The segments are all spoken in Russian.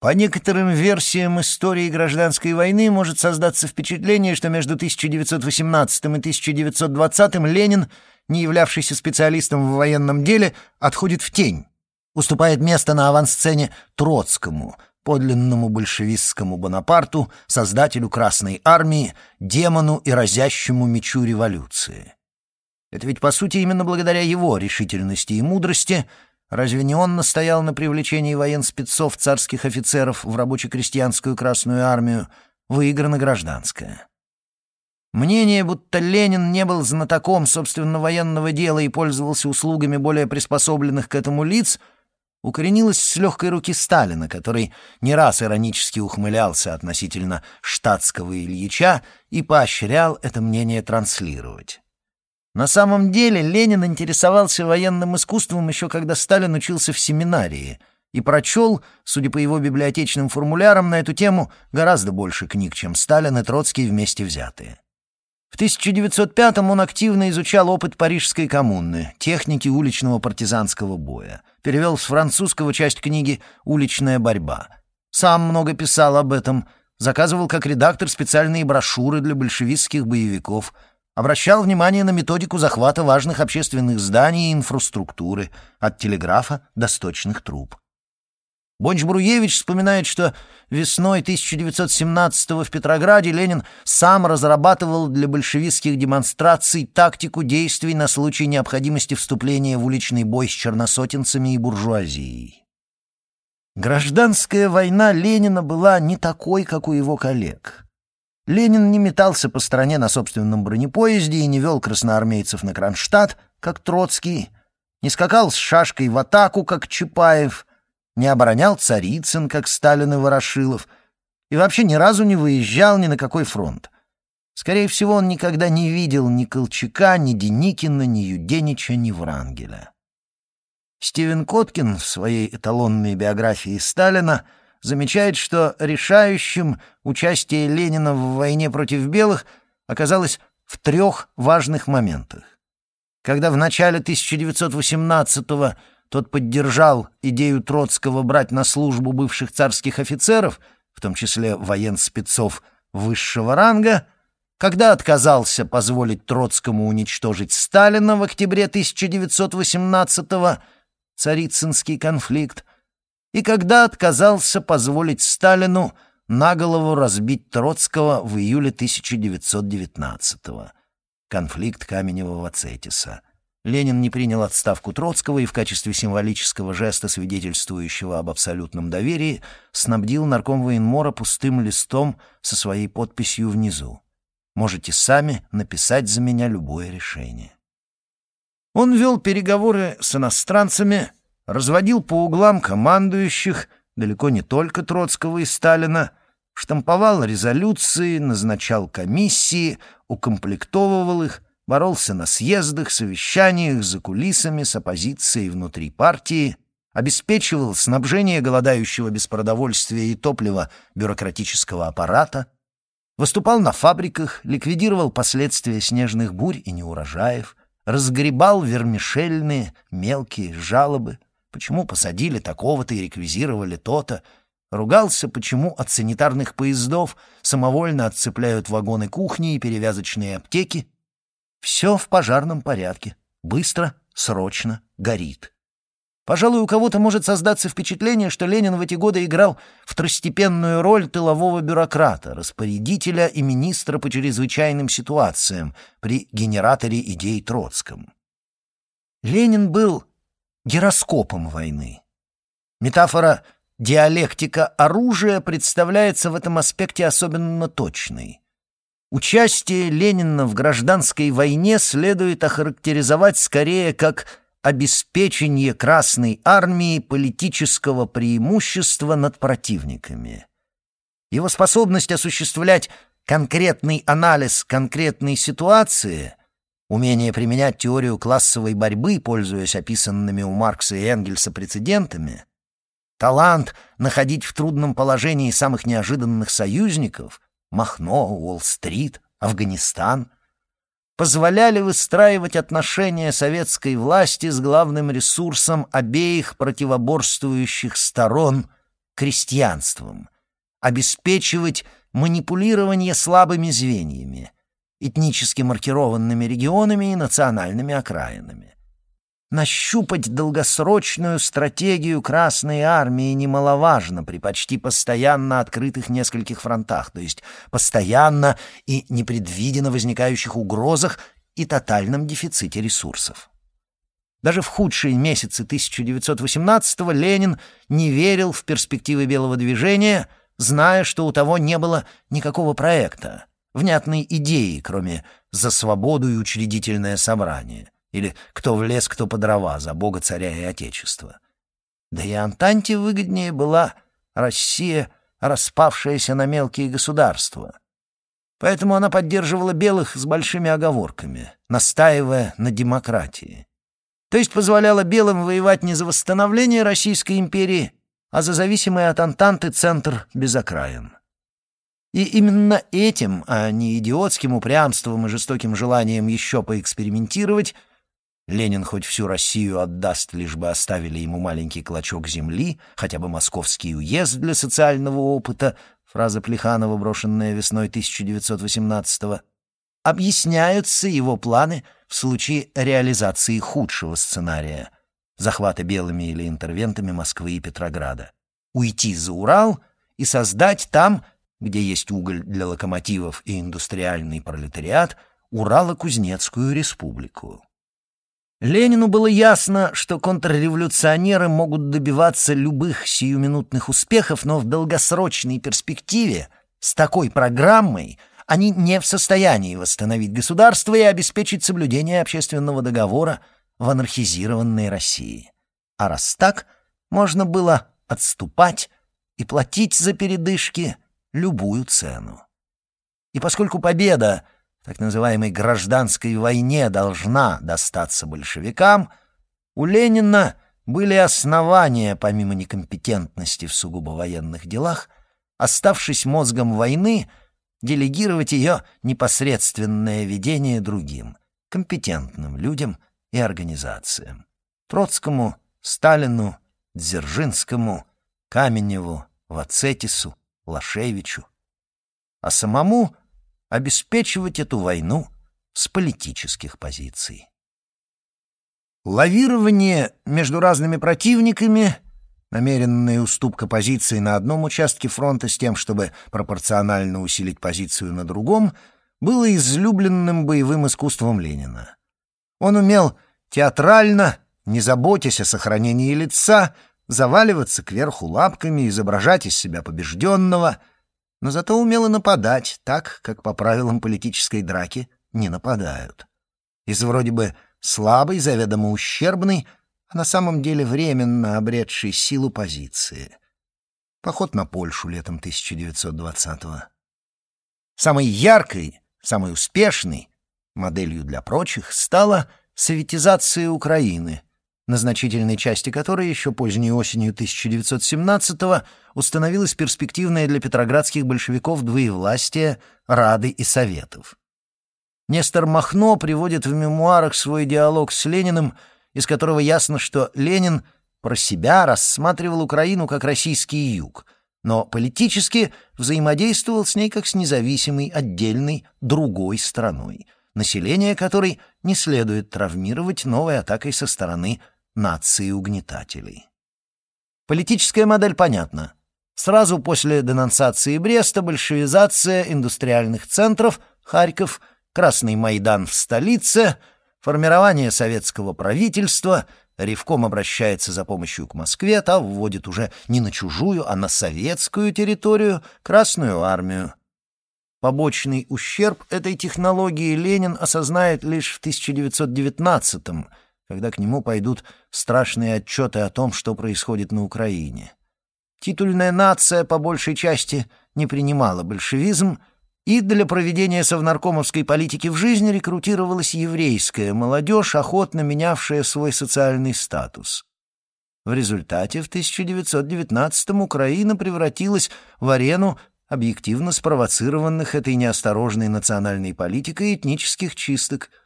По некоторым версиям истории гражданской войны может создаться впечатление, что между 1918 и 1920 Ленин, не являвшийся специалистом в военном деле, отходит в тень, уступает место на авансцене Троцкому, подлинному большевистскому Бонапарту, создателю Красной Армии, демону и разящему мечу революции. Это ведь, по сути, именно благодаря его решительности и мудрости — Разве не он настоял на привлечении военспецов царских офицеров в рабоче-крестьянскую Красную Армию? Выиграна гражданская. Мнение, будто Ленин не был знатоком собственно военного дела и пользовался услугами более приспособленных к этому лиц, укоренилось с легкой руки Сталина, который не раз иронически ухмылялся относительно штатского Ильича и поощрял это мнение транслировать. На самом деле Ленин интересовался военным искусством еще когда Сталин учился в семинарии и прочел, судя по его библиотечным формулярам, на эту тему гораздо больше книг, чем Сталин и Троцкий вместе взятые. В 1905-м он активно изучал опыт Парижской коммуны, техники уличного партизанского боя, перевел с французского часть книги «Уличная борьба». Сам много писал об этом, заказывал как редактор специальные брошюры для большевистских боевиков – обращал внимание на методику захвата важных общественных зданий и инфраструктуры, от телеграфа до сточных труб. Бонч-Бруевич вспоминает, что весной 1917-го в Петрограде Ленин сам разрабатывал для большевистских демонстраций тактику действий на случай необходимости вступления в уличный бой с черносотенцами и буржуазией. Гражданская война Ленина была не такой, как у его коллег. Ленин не метался по стране на собственном бронепоезде и не вел красноармейцев на Кронштадт, как Троцкий, не скакал с шашкой в атаку, как Чапаев, не оборонял Царицын, как Сталин и Ворошилов, и вообще ни разу не выезжал ни на какой фронт. Скорее всего, он никогда не видел ни Колчака, ни Деникина, ни Юденича, ни Врангеля. Стивен Коткин в своей эталонной биографии Сталина — замечает, что решающим участие Ленина в войне против белых оказалось в трех важных моментах. Когда в начале 1918-го тот поддержал идею Троцкого брать на службу бывших царских офицеров, в том числе военспецов высшего ранга, когда отказался позволить Троцкому уничтожить Сталина в октябре 1918-го, Царицынский конфликт, и когда отказался позволить Сталину на голову разбить Троцкого в июле 1919-го. Конфликт Каменева-Вацетиса. Ленин не принял отставку Троцкого и в качестве символического жеста, свидетельствующего об абсолютном доверии, снабдил нарком военмора пустым листом со своей подписью внизу. «Можете сами написать за меня любое решение». Он вел переговоры с иностранцами, разводил по углам командующих, далеко не только Троцкого и Сталина, штамповал резолюции, назначал комиссии, укомплектовывал их, боролся на съездах, совещаниях, за кулисами, с оппозицией внутри партии, обеспечивал снабжение голодающего без продовольствия и топлива бюрократического аппарата, выступал на фабриках, ликвидировал последствия снежных бурь и неурожаев, разгребал вермишельные мелкие жалобы — почему посадили такого-то и реквизировали то-то, ругался, почему от санитарных поездов самовольно отцепляют вагоны кухни и перевязочные аптеки. Все в пожарном порядке, быстро, срочно, горит. Пожалуй, у кого-то может создаться впечатление, что Ленин в эти годы играл второстепенную роль тылового бюрократа, распорядителя и министра по чрезвычайным ситуациям при генераторе идей Троцком. Ленин был гироскопом войны. Метафора «диалектика оружия» представляется в этом аспекте особенно точной. Участие Ленина в гражданской войне следует охарактеризовать скорее как обеспечение Красной Армии политического преимущества над противниками. Его способность осуществлять конкретный анализ конкретной ситуации Умение применять теорию классовой борьбы, пользуясь описанными у Маркса и Энгельса прецедентами, талант находить в трудном положении самых неожиданных союзников — Махно, Уолл-стрит, Афганистан — позволяли выстраивать отношения советской власти с главным ресурсом обеих противоборствующих сторон — крестьянством, обеспечивать манипулирование слабыми звеньями, этнически маркированными регионами и национальными окраинами. Нащупать долгосрочную стратегию Красной Армии немаловажно при почти постоянно открытых нескольких фронтах, то есть постоянно и непредвиденно возникающих угрозах и тотальном дефиците ресурсов. Даже в худшие месяцы 1918-го Ленин не верил в перспективы белого движения, зная, что у того не было никакого проекта, внятной идеи, кроме «за свободу и учредительное собрание» или «кто в лес, кто по дрова, за Бога, царя и Отечества». Да и Антанте выгоднее была Россия, распавшаяся на мелкие государства. Поэтому она поддерживала белых с большими оговорками, настаивая на демократии. То есть позволяла белым воевать не за восстановление Российской империи, а за зависимый от Антанты центр без окраин. И именно этим, а не идиотским упрямством и жестоким желанием еще поэкспериментировать, Ленин хоть всю Россию отдаст, лишь бы оставили ему маленький клочок земли, хотя бы московский уезд для социального опыта, фраза Плеханова, брошенная весной 1918-го, объясняются его планы в случае реализации худшего сценария — захвата белыми или интервентами Москвы и Петрограда. Уйти за Урал и создать там, где есть уголь для локомотивов и индустриальный пролетариат, Урало-Кузнецкую республику. Ленину было ясно, что контрреволюционеры могут добиваться любых сиюминутных успехов, но в долгосрочной перспективе с такой программой они не в состоянии восстановить государство и обеспечить соблюдение общественного договора в анархизированной России. А раз так, можно было отступать и платить за передышки любую цену. И поскольку победа так называемой гражданской войне должна достаться большевикам, у Ленина были основания, помимо некомпетентности в сугубо военных делах, оставшись мозгом войны, делегировать ее непосредственное ведение другим, компетентным людям и организациям. Троцкому, Сталину, Дзержинскому, Каменеву, Вацетису, Лашевичу. А самому обеспечивать эту войну с политических позиций. Лавирование между разными противниками, намеренная уступка позиции на одном участке фронта с тем, чтобы пропорционально усилить позицию на другом, было излюбленным боевым искусством Ленина. Он умел театрально, не заботясь о сохранении лица, заваливаться кверху лапками, изображать из себя побежденного — но зато умела нападать так, как по правилам политической драки не нападают. Из вроде бы слабой, заведомо ущербной, а на самом деле временно обретшей силу позиции. Поход на Польшу летом 1920-го. Самой яркой, самой успешной моделью для прочих стала советизация Украины — на значительной части которой еще поздней осенью 1917-го установилась перспективная для петроградских большевиков двоевластие Рады и Советов. Нестор Махно приводит в мемуарах свой диалог с Лениным, из которого ясно, что Ленин про себя рассматривал Украину как российский юг, но политически взаимодействовал с ней как с независимой, отдельной, другой страной, население которой не следует травмировать новой атакой со стороны нации угнетателей. Политическая модель понятна. Сразу после денонсации Бреста большевизация индустриальных центров, Харьков, Красный Майдан в столице, формирование советского правительства, Ревком обращается за помощью к Москве, та вводит уже не на чужую, а на советскую территорию Красную армию. Побочный ущерб этой технологии Ленин осознает лишь в 1919 году, когда к нему пойдут страшные отчеты о том, что происходит на Украине. Титульная нация, по большей части, не принимала большевизм, и для проведения совнаркомовской политики в жизнь рекрутировалась еврейская молодежь, охотно менявшая свой социальный статус. В результате в 1919-м Украина превратилась в арену объективно спровоцированных этой неосторожной национальной политикой этнических чисток –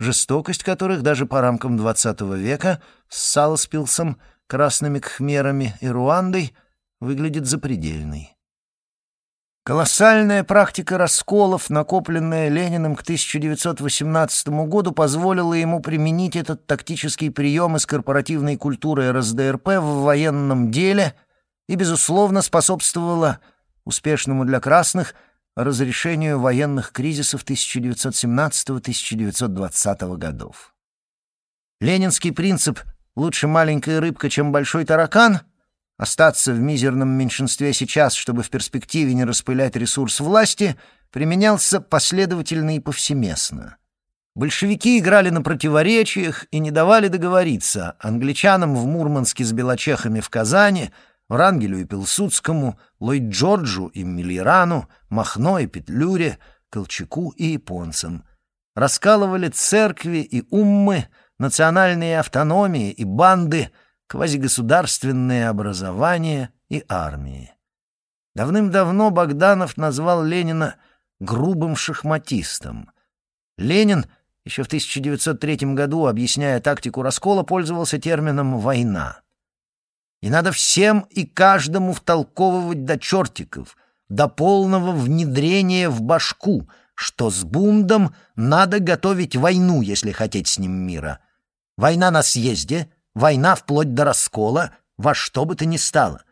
жестокость которых даже по рамкам XX века с Саласпилсом, красными кхмерами и Руандой выглядит запредельной. Колоссальная практика расколов, накопленная Лениным к 1918 году, позволила ему применить этот тактический прием из корпоративной культуры РСДРП в военном деле и, безусловно, способствовала успешному для красных разрешению военных кризисов 1917-1920 годов. Ленинский принцип «лучше маленькая рыбка, чем большой таракан» Остаться в мизерном меньшинстве сейчас, чтобы в перспективе не распылять ресурс власти, применялся последовательно и повсеместно. Большевики играли на противоречиях и не давали договориться англичанам в Мурманске с белочехами в Казани, Врангелю и Пилсудскому, Ллойд Джорджу и Миллерану, Махно и Петлюре, Колчаку и японцам. Раскалывали церкви и уммы, национальные автономии и банды — квазигосударственные образования и армии. Давным-давно Богданов назвал Ленина грубым шахматистом. Ленин еще в 1903 году, объясняя тактику раскола, пользовался термином «война». И надо всем и каждому втолковывать до чертиков, до полного внедрения в башку, что с бундом надо готовить войну, если хотеть с ним мира. Война на съезде — Война вплоть до раскола, во что бы то ни стало.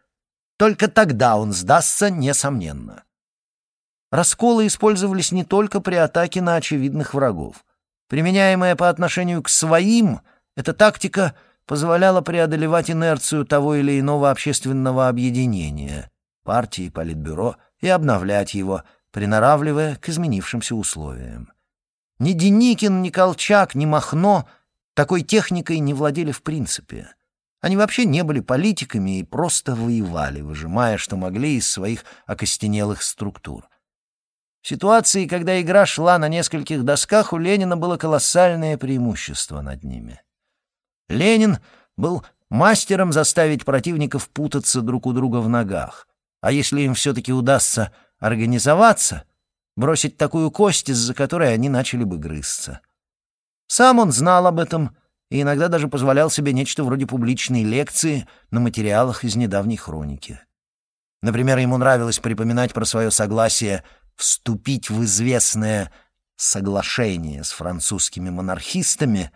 Только тогда он сдастся, несомненно. Расколы использовались не только при атаке на очевидных врагов. Применяемая по отношению к своим, эта тактика позволяла преодолевать инерцию того или иного общественного объединения, партии, политбюро, и обновлять его, приноравливая к изменившимся условиям. Ни Деникин, ни Колчак, ни Махно такой техникой не владели в принципе. Они вообще не были политиками и просто воевали, выжимая, что могли из своих окостенелых структур. В ситуации, когда игра шла на нескольких досках, у Ленина было колоссальное преимущество над ними. Ленин был мастером заставить противников путаться друг у друга в ногах, а если им все-таки удастся организоваться, бросить такую кость, из-за которой они начали бы грызться. Сам он знал об этом и иногда даже позволял себе нечто вроде публичной лекции на материалах из недавней хроники. Например, ему нравилось припоминать про свое согласие вступить в известное соглашение с французскими монархистами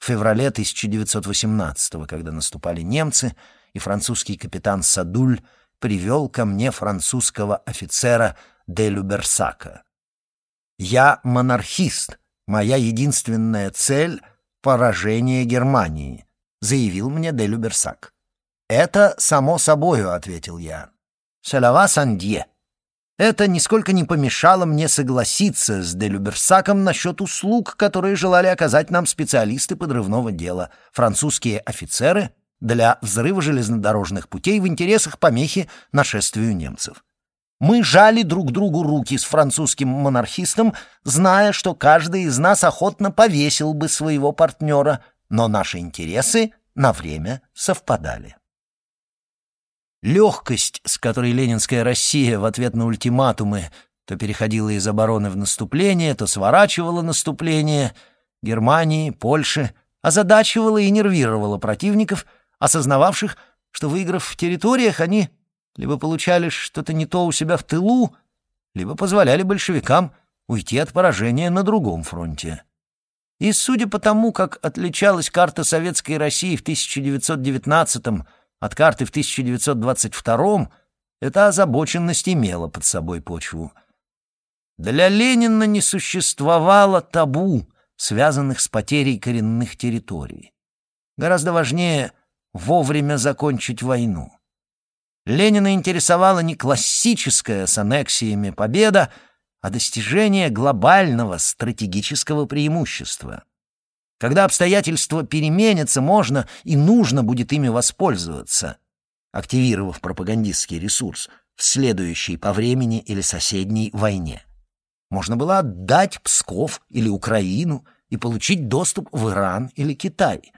в феврале 1918 когда наступали немцы, и французский капитан Садуль привел ко мне французского офицера де Люберсака. «Я монархист», Моя единственная цель — поражение Германии», — заявил мне де Люберсак. «Это само собою», — ответил я. «Селава Сандье». Это нисколько не помешало мне согласиться с де Люберсаком насчет услуг, которые желали оказать нам специалисты подрывного дела, французские офицеры для взрыва железнодорожных путей в интересах помехи нашествию немцев. Мы жали друг другу руки с французским монархистом, зная, что каждый из нас охотно повесил бы своего партнера, но наши интересы на время совпадали. Легкость, с которой ленинская Россия в ответ на ультиматумы то переходила из обороны в наступление, то сворачивала наступление, Германии, Польши, озадачивала и нервировала противников, осознававших, что, выиграв в территориях, они либо получали что-то не то у себя в тылу, либо позволяли большевикам уйти от поражения на другом фронте. И судя по тому, как отличалась карта Советской России в 1919 от карты в 1922 эта озабоченность имела под собой почву. Для Ленина не существовало табу, связанных с потерей коренных территорий. Гораздо важнее вовремя закончить войну. Ленина интересовала не классическая с аннексиями победа, а достижение глобального стратегического преимущества. Когда обстоятельства переменятся, можно и нужно будет ими воспользоваться, активировав пропагандистский ресурс в следующей по времени или соседней войне. Можно было отдать Псков или Украину и получить доступ в Иран или Китай.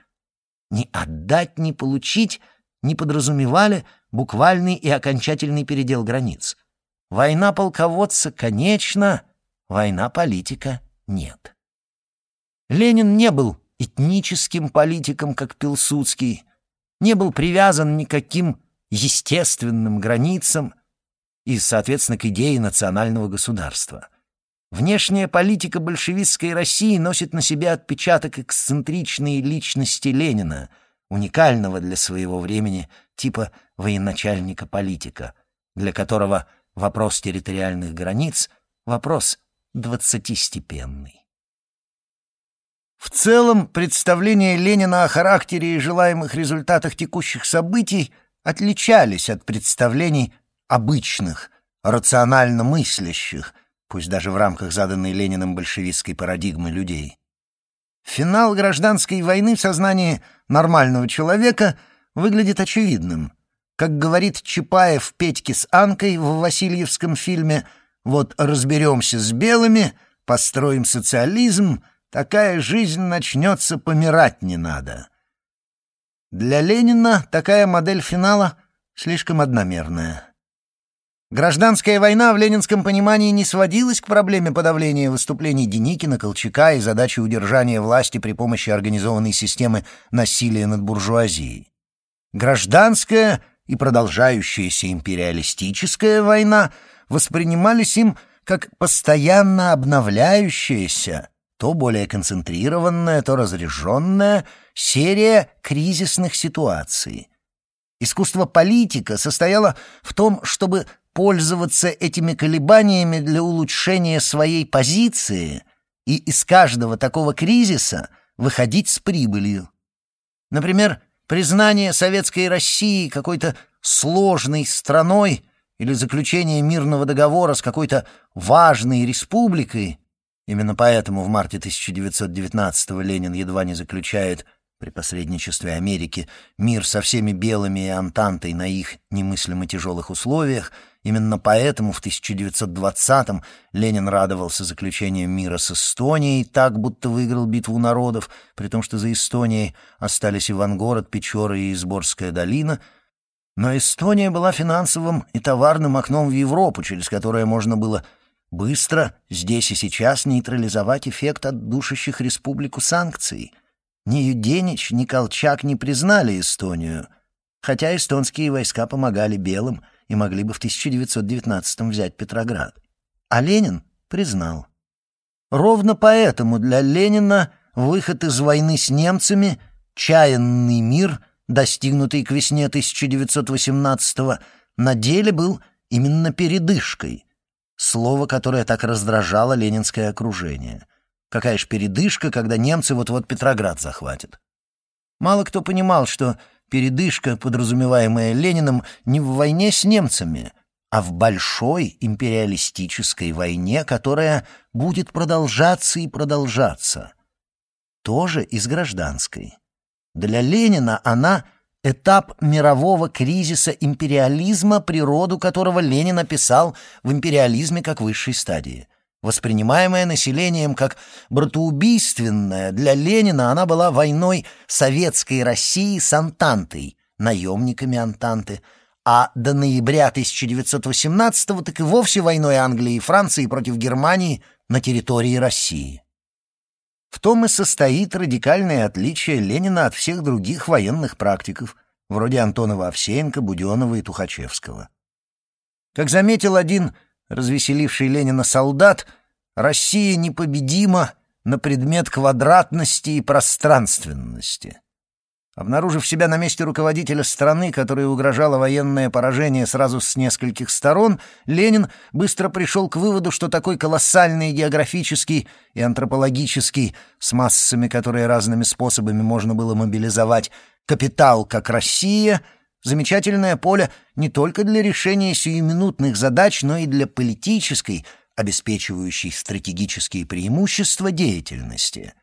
Не отдать, не получить не подразумевали буквальный и окончательный передел границ. Война полководца, конечно, война политика нет. Ленин не был этническим политиком, как Пилсудский, не был привязан никаким естественным границам и, соответственно, к идее национального государства. Внешняя политика большевистской России носит на себе отпечаток эксцентричной личности Ленина, уникального для своего времени типа военачальника-политика, для которого вопрос территориальных границ — вопрос двадцатистепенный. В целом, представления Ленина о характере и желаемых результатах текущих событий отличались от представлений обычных, рационально мыслящих, пусть даже в рамках заданной Лениным большевистской парадигмы людей. Финал гражданской войны в сознании нормального человека выглядит очевидным. Как говорит Чапаев Петьке с Анкой в Васильевском фильме «Вот разберемся с белыми, построим социализм», Такая жизнь начнется, помирать не надо. Для Ленина такая модель финала слишком одномерная. Гражданская война в ленинском понимании не сводилась к проблеме подавления выступлений Деникина, Колчака и задачи удержания власти при помощи организованной системы насилия над буржуазией. Гражданская и продолжающаяся империалистическая война воспринимались им как постоянно обновляющаяся, то более концентрированная, то разряженная серия кризисных ситуаций. Искусство политика состояло в том, чтобы пользоваться этими колебаниями для улучшения своей позиции и из каждого такого кризиса выходить с прибылью. Например, признание советской России какой-то сложной страной или заключение мирного договора с какой-то важной республикой Именно поэтому в марте 1919-го Ленин едва не заключает при посредничестве Америки мир со всеми белыми и Антантой на их немыслимо тяжелых условиях. Именно поэтому в 1920-м Ленин радовался заключению мира с Эстонией, так будто выиграл битву народов, при том, что за Эстонией остались Ивангород, Печора и Изборская долина — но Эстония была финансовым и товарным окном в Европу, через которое можно было Быстро, здесь и сейчас нейтрализовать эффект от душащих республику санкций. Ни Юденич, ни Колчак не признали Эстонию, хотя эстонские войска помогали белым и могли бы в 1919-м взять Петроград. А Ленин признал. Ровно поэтому для Ленина выход из войны с немцами, чаянный мир, достигнутый к весне 1918-го, на деле был именно передышкой — Слово, которое так раздражало ленинское окружение. Какая ж передышка, когда немцы вот-вот Петроград захватят. Мало кто понимал, что передышка, подразумеваемая Лениным, не в войне с немцами, а в большой империалистической войне, которая будет продолжаться и продолжаться. Тоже из гражданской. Для Ленина она этап мирового кризиса империализма, природу которого Ленин описал в «Империализме как высшей стадии». Воспринимаемая населением как братоубийственная, для Ленина она была войной советской России с Антантой, наемниками Антанты, а до ноября 1918-го так и вовсе войной Англии и Франции против Германии на территории России. В том и состоит радикальное отличие Ленина от всех других военных практиков, вроде Антонова Овсеенко, Буденова и Тухачевского. Как заметил один развеселивший Ленина солдат, Россия непобедима на предмет квадратности и пространственности. Обнаружив себя на месте руководителя страны, которой угрожало военное поражение сразу с нескольких сторон, Ленин быстро пришел к выводу, что такой колоссальный географический и антропологический, с массами, которые разными способами можно было мобилизовать, капитал, как Россия, замечательное поле не только для решения сиюминутных задач, но и для политической, обеспечивающей стратегические преимущества деятельности.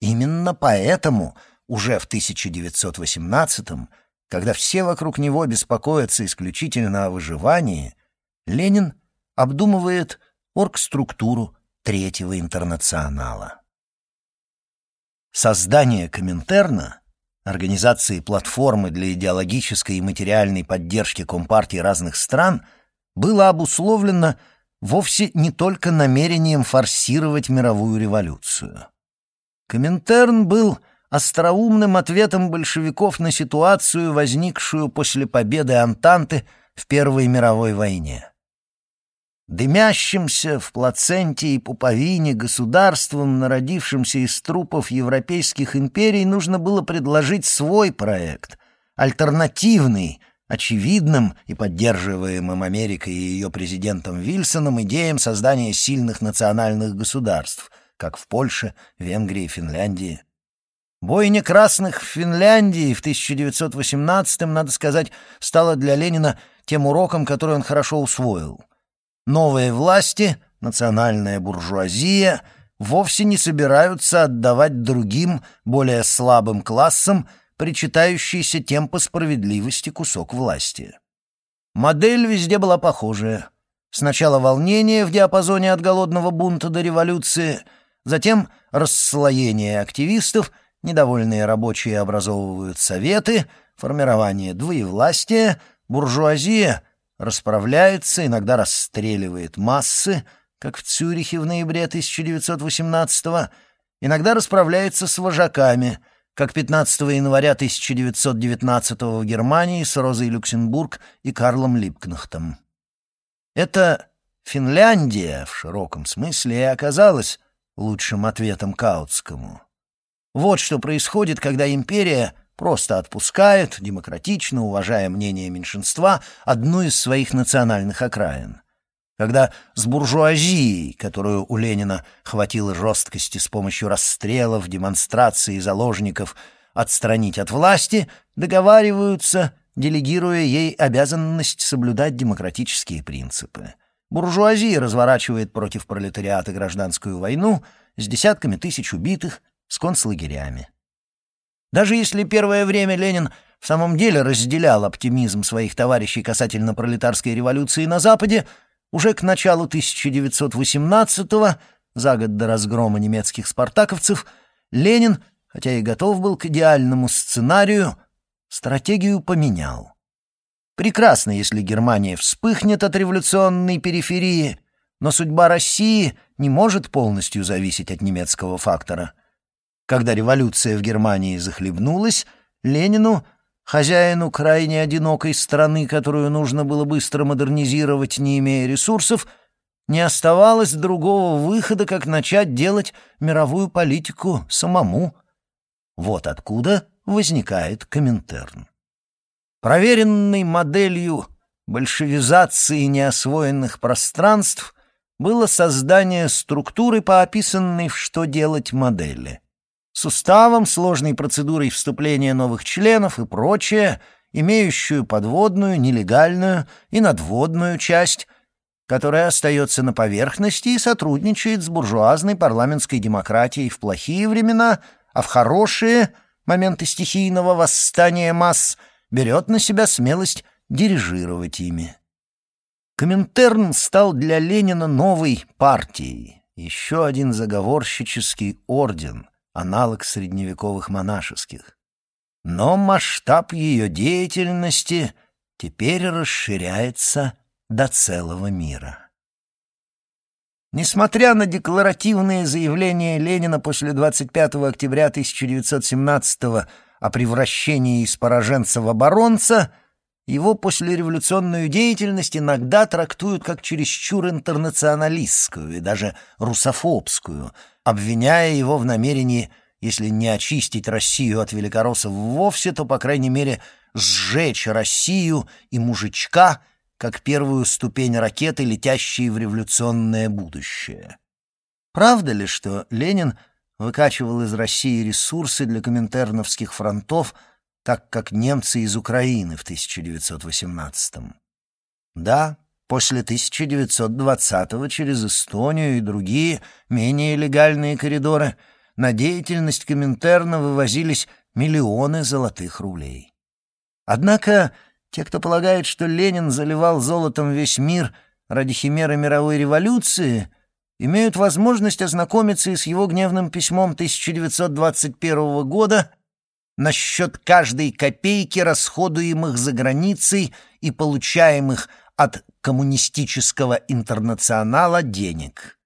Именно поэтому — уже в 1918-м, когда все вокруг него беспокоятся исключительно о выживании, Ленин обдумывает оргструктуру Третьего интернационала. Создание Коминтерна, организации платформы для идеологической и материальной поддержки Компартии разных стран, было обусловлено вовсе не только намерением форсировать мировую революцию. Коминтерн был остроумным ответом большевиков на ситуацию, возникшую после победы Антанты в Первой мировой войне. Дымящимся в плаценте и пуповине государством, народившимся из трупов европейских империй, нужно было предложить свой проект, альтернативный, очевидным и поддерживаемым Америкой и ее президентом Вильсоном идеям создания сильных национальных государств, как в Польше, Венгрии, Финляндии. Бойня красных в Финляндии в 1918-м, надо сказать, стала для Ленина тем уроком, который он хорошо усвоил. Новые власти, национальная буржуазия, вовсе не собираются отдавать другим, более слабым классам, причитающийся тем по справедливости кусок власти. Модель везде была похожая. Сначала волнение в диапазоне от голодного бунта до революции, затем расслоение активистов — недовольные рабочие образовывают советы, формирование двоевластия, буржуазия расправляется, иногда расстреливает массы, как в Цюрихе в ноябре 1918-го, иногда расправляется с вожаками, как 15 января 1919 в Германии с Розой Люксембург и Карлом Липкнахтом. Это Финляндия в широком смысле и оказалась лучшим ответом Каутскому. Вот что происходит, когда империя просто отпускает, демократично, уважая мнение меньшинства, одну из своих национальных окраин. Когда с буржуазией, которую у Ленина хватило жесткости с помощью расстрелов, демонстраций и заложников, отстранить от власти, договариваются, делегируя ей обязанность соблюдать демократические принципы. Буржуазия разворачивает против пролетариата гражданскую войну с десятками тысяч убитых, с концлагерями. Даже если первое время Ленин в самом деле разделял оптимизм своих товарищей касательно пролетарской революции на Западе, уже к началу 1918-го, за год до разгрома немецких спартаковцев, Ленин, хотя и готов был к идеальному сценарию, стратегию поменял. Прекрасно, если Германия вспыхнет от революционной периферии, но судьба России не может полностью зависеть от немецкого фактора — когда революция в Германии захлебнулась, Ленину, хозяину крайне одинокой страны, которую нужно было быстро модернизировать, не имея ресурсов, не оставалось другого выхода, как начать делать мировую политику самому. Вот откуда возникает Коминтерн. Проверенной моделью большевизации неосвоенных пространств было создание структуры по описанной в «Что делать» модели с уставом, сложной процедурой вступления новых членов и прочее, имеющую подводную, нелегальную и надводную часть, которая остается на поверхности и сотрудничает с буржуазной парламентской демократией в плохие времена, а в хорошие моменты стихийного восстания масс берет на себя смелость дирижировать ими. Коминтерн стал для Ленина новой партией, еще один заговорщический орден, аналог средневековых монашеских. Но масштаб ее деятельности теперь расширяется до целого мира. Несмотря на декларативные заявления Ленина после 25 октября 1917 о превращении из пораженца в оборонца, его послереволюционную деятельность иногда трактуют как чересчур интернационалистскую и даже русофобскую, обвиняя его в намерении, если не очистить Россию от великороссов вовсе, то, по крайней мере, сжечь Россию и мужичка как первую ступень ракеты, летящей в революционное будущее. Правда ли, что Ленин выкачивал из России ресурсы для коминтерновских фронтов, так как немцы из Украины в 1918-м? Да, После 1920-го через Эстонию и другие, менее легальные коридоры, на деятельность Коминтерна вывозились миллионы золотых рублей. Однако те, кто полагает, что Ленин заливал золотом весь мир ради химеры мировой революции, имеют возможность ознакомиться и с его гневным письмом 1921 года насчет каждой копейки, расходуемых за границей и получаемых от коммунистического интернационала денег.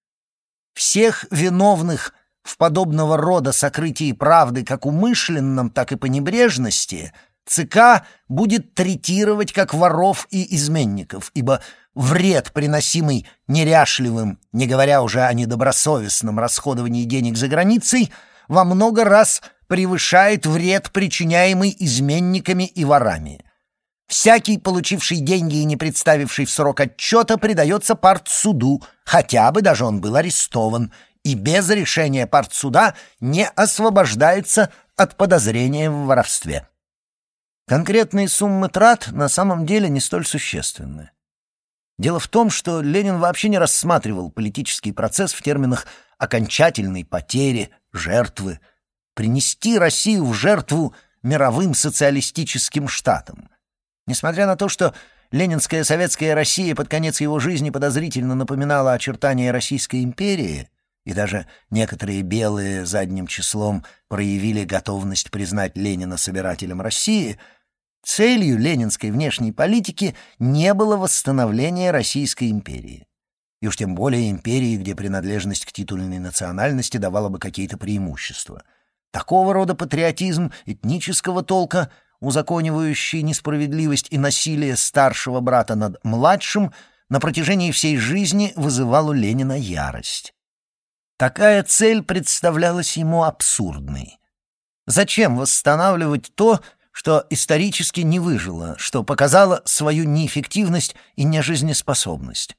Всех виновных в подобного рода сокрытии правды как умышленном, так и по небрежности, ЦК будет третировать как воров и изменников, ибо вред, приносимый неряшливым, не говоря уже о недобросовестном расходовании денег за границей, во много раз превышает вред, причиняемый изменниками и ворами. Всякий, получивший деньги и не представивший в срок отчета, предается партсуду, хотя бы даже он был арестован, и без решения партсуда не освобождается от подозрения в воровстве. Конкретные суммы трат на самом деле не столь существенны. Дело в том, что Ленин вообще не рассматривал политический процесс в терминах окончательной потери, жертвы, принести Россию в жертву мировым социалистическим штатам. Несмотря на то, что ленинская советская Россия под конец его жизни подозрительно напоминала очертания Российской империи, и даже некоторые белые задним числом проявили готовность признать Ленина собирателем России, целью ленинской внешней политики не было восстановление Российской империи. И уж тем более империи, где принадлежность к титульной национальности давала бы какие-то преимущества. Такого рода патриотизм этнического толка, узаконивающий несправедливость и насилие старшего брата над младшим, на протяжении всей жизни вызывал у Ленина ярость. Такая цель представлялась ему абсурдной. Зачем восстанавливать то, что исторически не выжило, что показало свою неэффективность и нежизнеспособность?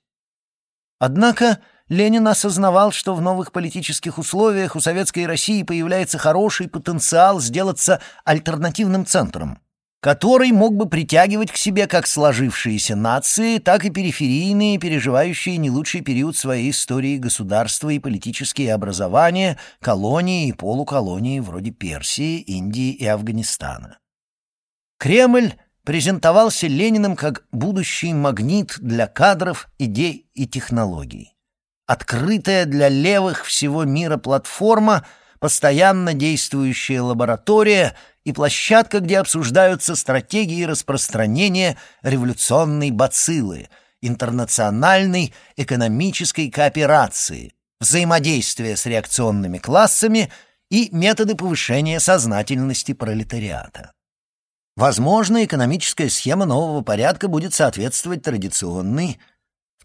Однако Ленин осознавал, что в новых политических условиях у советской России появляется хороший потенциал сделаться альтернативным центром который мог бы притягивать к себе как сложившиеся нации, так и периферийные, переживающие не лучший период своей истории государства и политические образования, колонии и полуколонии вроде Персии, Индии и Афганистана. Кремль презентовался Лениным как будущий магнит для кадров, идей и технологий. Открытая для левых всего мира платформа, постоянно действующая лаборатория — и площадка, где обсуждаются стратегии распространения революционной бациллы, интернациональной экономической кооперации, взаимодействия с реакционными классами и методы повышения сознательности пролетариата. Возможно, экономическая схема нового порядка будет соответствовать традиционной.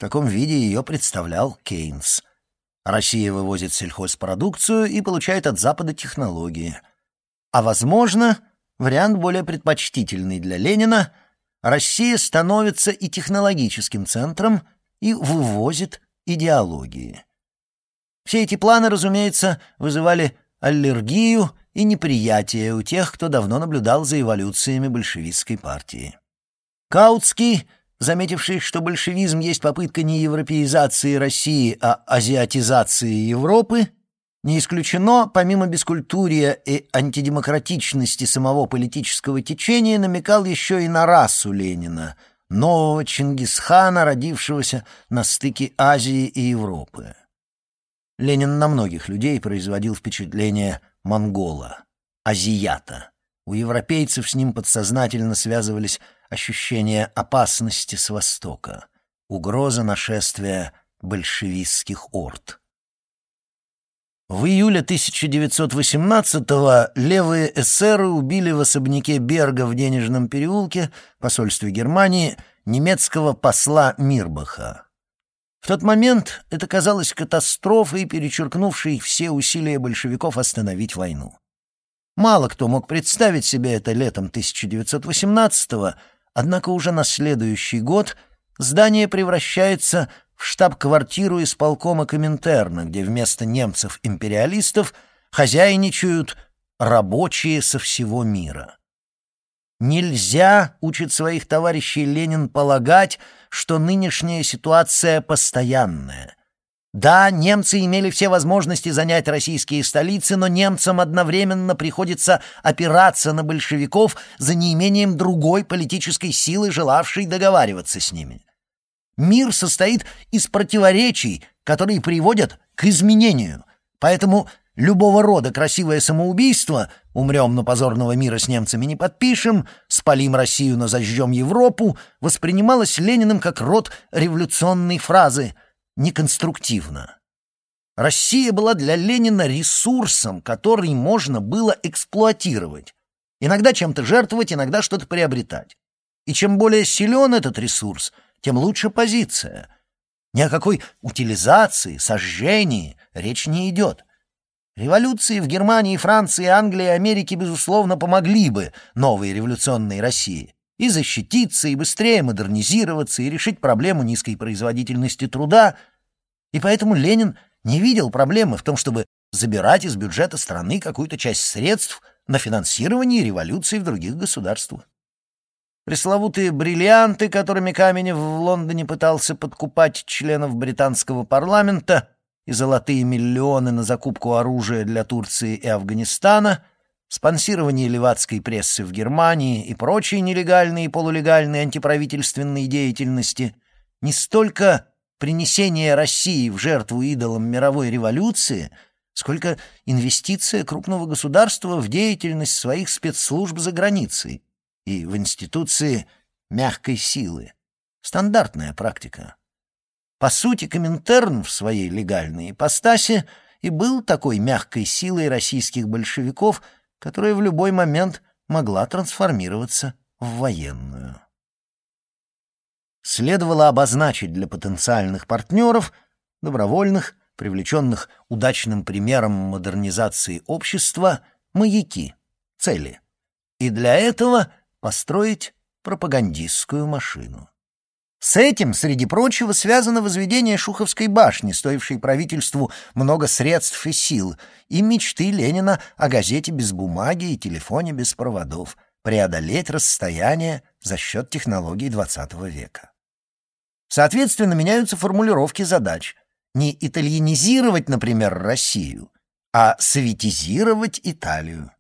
В таком виде ее представлял Кейнс. Россия вывозит сельхозпродукцию и получает от Запада технологии – а, возможно, вариант более предпочтительный для Ленина, Россия становится и технологическим центром, и вывозит идеологии. Все эти планы, разумеется, вызывали аллергию и неприятие у тех, кто давно наблюдал за эволюциями большевистской партии. Каутский, заметивший, что большевизм есть попытка не европеизации России, а азиатизации Европы, не исключено, помимо бескультурия и антидемократичности самого политического течения, намекал еще и на расу Ленина, нового Чингисхана, родившегося на стыке Азии и Европы. Ленин на многих людей производил впечатление монгола, азията. У европейцев с ним подсознательно связывались ощущения опасности с востока, угроза нашествия большевистских орд. В июле 1918-го левые эсеры убили в особняке Берга в Денежном переулке, посольстве Германии, немецкого посла Мирбаха. В тот момент это казалось катастрофой, перечеркнувшей все усилия большевиков остановить войну. Мало кто мог представить себе это летом 1918-го, однако уже на следующий год здание превращается в штаб-квартиру исполкома Коминтерна, где вместо немцев-империалистов хозяйничают рабочие со всего мира. Нельзя, учит своих товарищей Ленин, полагать, что нынешняя ситуация постоянная. Да, немцы имели все возможности занять российские столицы, но немцам одновременно приходится опираться на большевиков за неимением другой политической силы, желавшей договариваться с ними. Мир состоит из противоречий, которые приводят к изменению. Поэтому любого рода красивое самоубийство «умрем, но позорного мира с немцами не подпишем», «спалим Россию, но зажжем Европу» воспринималось Лениным как род революционной фразы, неконструктивно. Россия была для Ленина ресурсом, который можно было эксплуатировать. Иногда чем-то жертвовать, иногда что-то приобретать. И чем более силен этот ресурс, тем лучше позиция. Ни о какой утилизации, сожжении речь не идет. Революции в Германии, Франции, Англии и Америке, безусловно, помогли бы новой революционной России и защититься, и быстрее модернизироваться, и решить проблему низкой производительности труда. И поэтому Ленин не видел проблемы в том, чтобы забирать из бюджета страны какую-то часть средств на финансирование революции в других государствах. Пресловутые бриллианты, которыми Каменев в Лондоне пытался подкупать членов британского парламента, и золотые миллионы на закупку оружия для Турции и Афганистана, спонсирование левацкой прессы в Германии и прочие нелегальные и полулегальные антиправительственные деятельности не столько принесение России в жертву идолам мировой революции, сколько инвестиция крупного государства в деятельность своих спецслужб за границей и в институции мягкой силы. Стандартная практика. По сути, Коминтерн в своей легальной ипостаси и был такой мягкой силой российских большевиков, которая в любой момент могла трансформироваться в военную следовало обозначить для потенциальных партнеров, добровольных, привлеченных удачным примером модернизации общества, маяки, цели. И для этого построить пропагандистскую машину. С этим, среди прочего, связано возведение Шуховской башни, стоившей правительству много средств и сил, и мечты Ленина о газете без бумаги и телефоне без проводов, преодолеть расстояние за счет технологий XX века. Соответственно, меняются формулировки задач. Не итальянизировать, например, Россию, а советизировать Италию.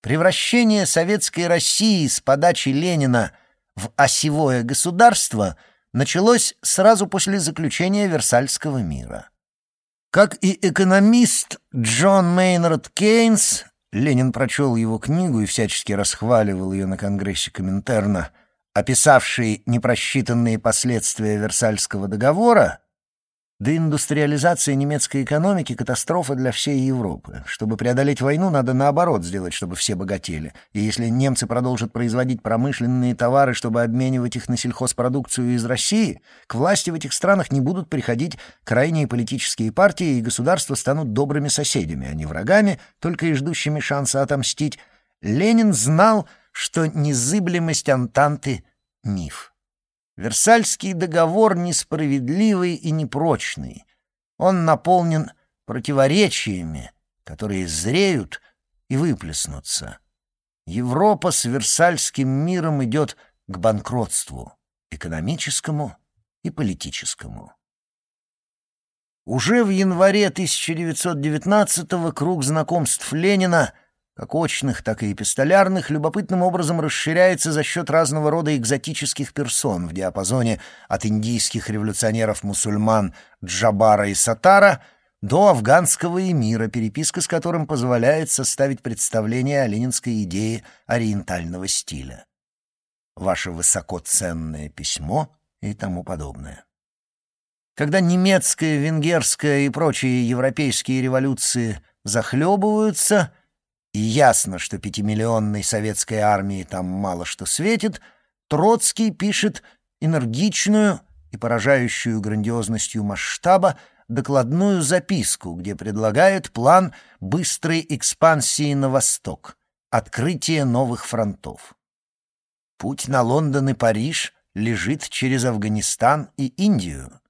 Превращение советской России с подачи Ленина в осевое государство началось сразу после заключения Версальского мира. Как и экономист Джон Мейнард Кейнс, Ленин прочел его книгу и всячески расхваливал ее на Конгрессе Коминтерна – описавший непросчитанные последствия Версальского договора, Деиндустриализация немецкой экономики — катастрофа для всей Европы. Чтобы преодолеть войну, надо наоборот сделать, чтобы все богатели. И если немцы продолжат производить промышленные товары, чтобы обменивать их на сельхозпродукцию из России, к власти в этих странах не будут приходить крайние политические партии, и государства станут добрыми соседями, а не врагами, только и ждущими шанса отомстить. Ленин знал, что незыблемость Антанты — миф. Версальский договор несправедливый и непрочный. Он наполнен противоречиями, которые зреют и выплеснутся. Европа с Версальским миром идет к банкротству, экономическому и политическому. Уже в январе 1919-го круг знакомств Ленина как очных, так и эпистолярных, любопытным образом расширяется за счет разного рода экзотических персон в диапазоне от индийских революционеров-мусульман Джабара и Сатара до афганского эмира, переписка с которым позволяет составить представление о ленинской идее ориентального стиля. Ваше высокоценное письмо и тому подобное. Когда немецкая, венгерская и прочие европейские революции захлебываются — и ясно, что пятимиллионной советской армии там мало что светит, Троцкий пишет энергичную и поражающую грандиозностью масштаба докладную записку, где предлагает план быстрой экспансии на восток, открытие новых фронтов. Путь на Лондон и Париж лежит через Афганистан и Индию.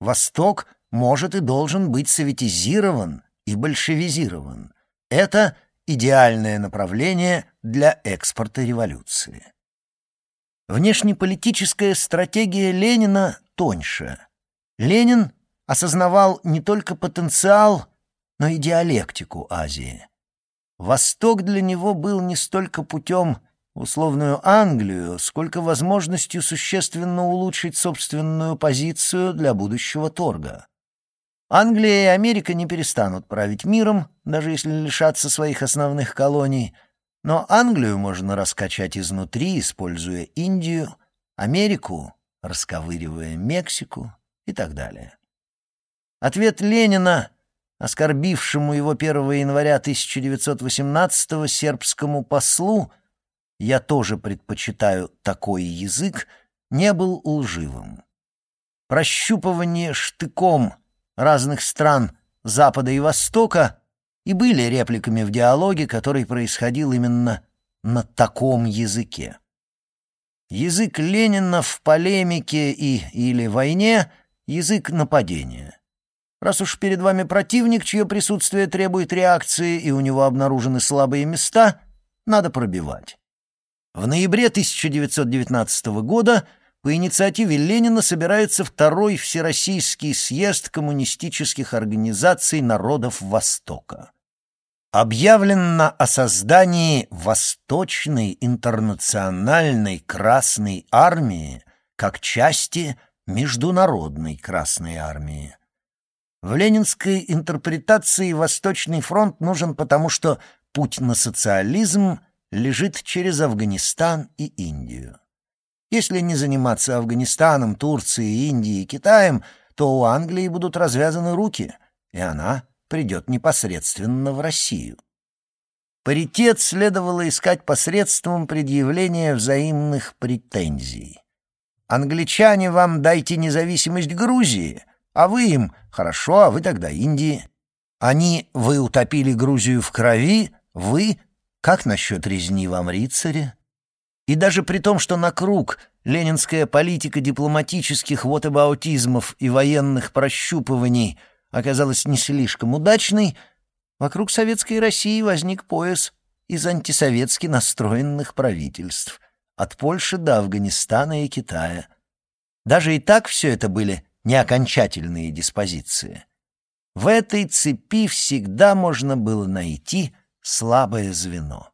Восток может и должен быть советизирован и большевизирован. Это идеальное направление для экспорта революции. Внешнеполитическая стратегия Ленина тоньше. Ленин осознавал не только потенциал, но и диалектику Азии. Восток для него был не столько путем в условную Англию, сколько возможностью существенно улучшить собственную позицию для будущего торга. Англия и Америка не перестанут править миром, даже если лишатся своих основных колоний, но Англию можно раскачать изнутри, используя Индию, Америку, расковыривая Мексику и так далее. Ответ Ленина, оскорбившему его 1 января 1918 сербскому послу «Я тоже предпочитаю такой язык», не был лживым. Прощупывание штыком разных стран Запада и Востока и были репликами в диалоге, который происходил именно на таком языке. Язык Ленина в полемике и или войне — язык нападения. Раз уж перед вами противник, чье присутствие требует реакции, и у него обнаружены слабые места, надо пробивать. В ноябре 1919 года по инициативе Ленина собирается Второй Всероссийский съезд коммунистических организаций народов Востока объявлено о создании Восточной интернациональной Красной Армии как части Международной Красной Армии. В ленинской интерпретации Восточный фронт нужен потому, что путь на социализм лежит через Афганистан и Индию. Если не заниматься Афганистаном, Турцией, Индией Китаем, то у Англии будут развязаны руки, и она придет непосредственно в Россию. Паритет следовало искать посредством предъявления взаимных претензий. Англичане вам дайте независимость Грузии, а вы им «хорошо, а вы тогда Индии». Они «вы утопили Грузию в крови», вы «как насчет резни вам рыцаря?» И даже при том, что на круг ленинская политика дипломатических вотабаутизмов и военных прощупываний – оказалась не слишком удачной, вокруг советской России возник пояс из антисоветски настроенных правительств, от Польши до Афганистана и Китая. Даже и так все это были не окончательные диспозиции. В этой цепи всегда можно было найти слабое звено.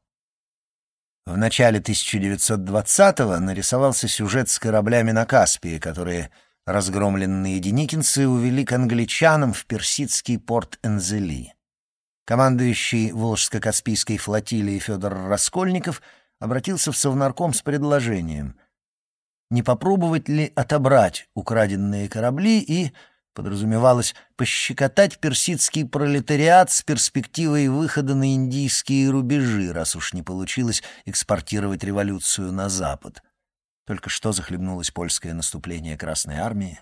В начале 1920-го нарисовался сюжет с кораблями на Каспии, которые Разгромленные деникинцы увели к англичанам в персидский порт Энзели. Командующий Волжско-Каспийской флотилией Федор Раскольников обратился в Совнарком с предложением не попробовать ли отобрать украденные корабли и, подразумевалось, пощекотать персидский пролетариат с перспективой выхода на индийские рубежи, раз уж не получилось экспортировать революцию на Запад. Только что захлебнулось польское наступление Красной Армии.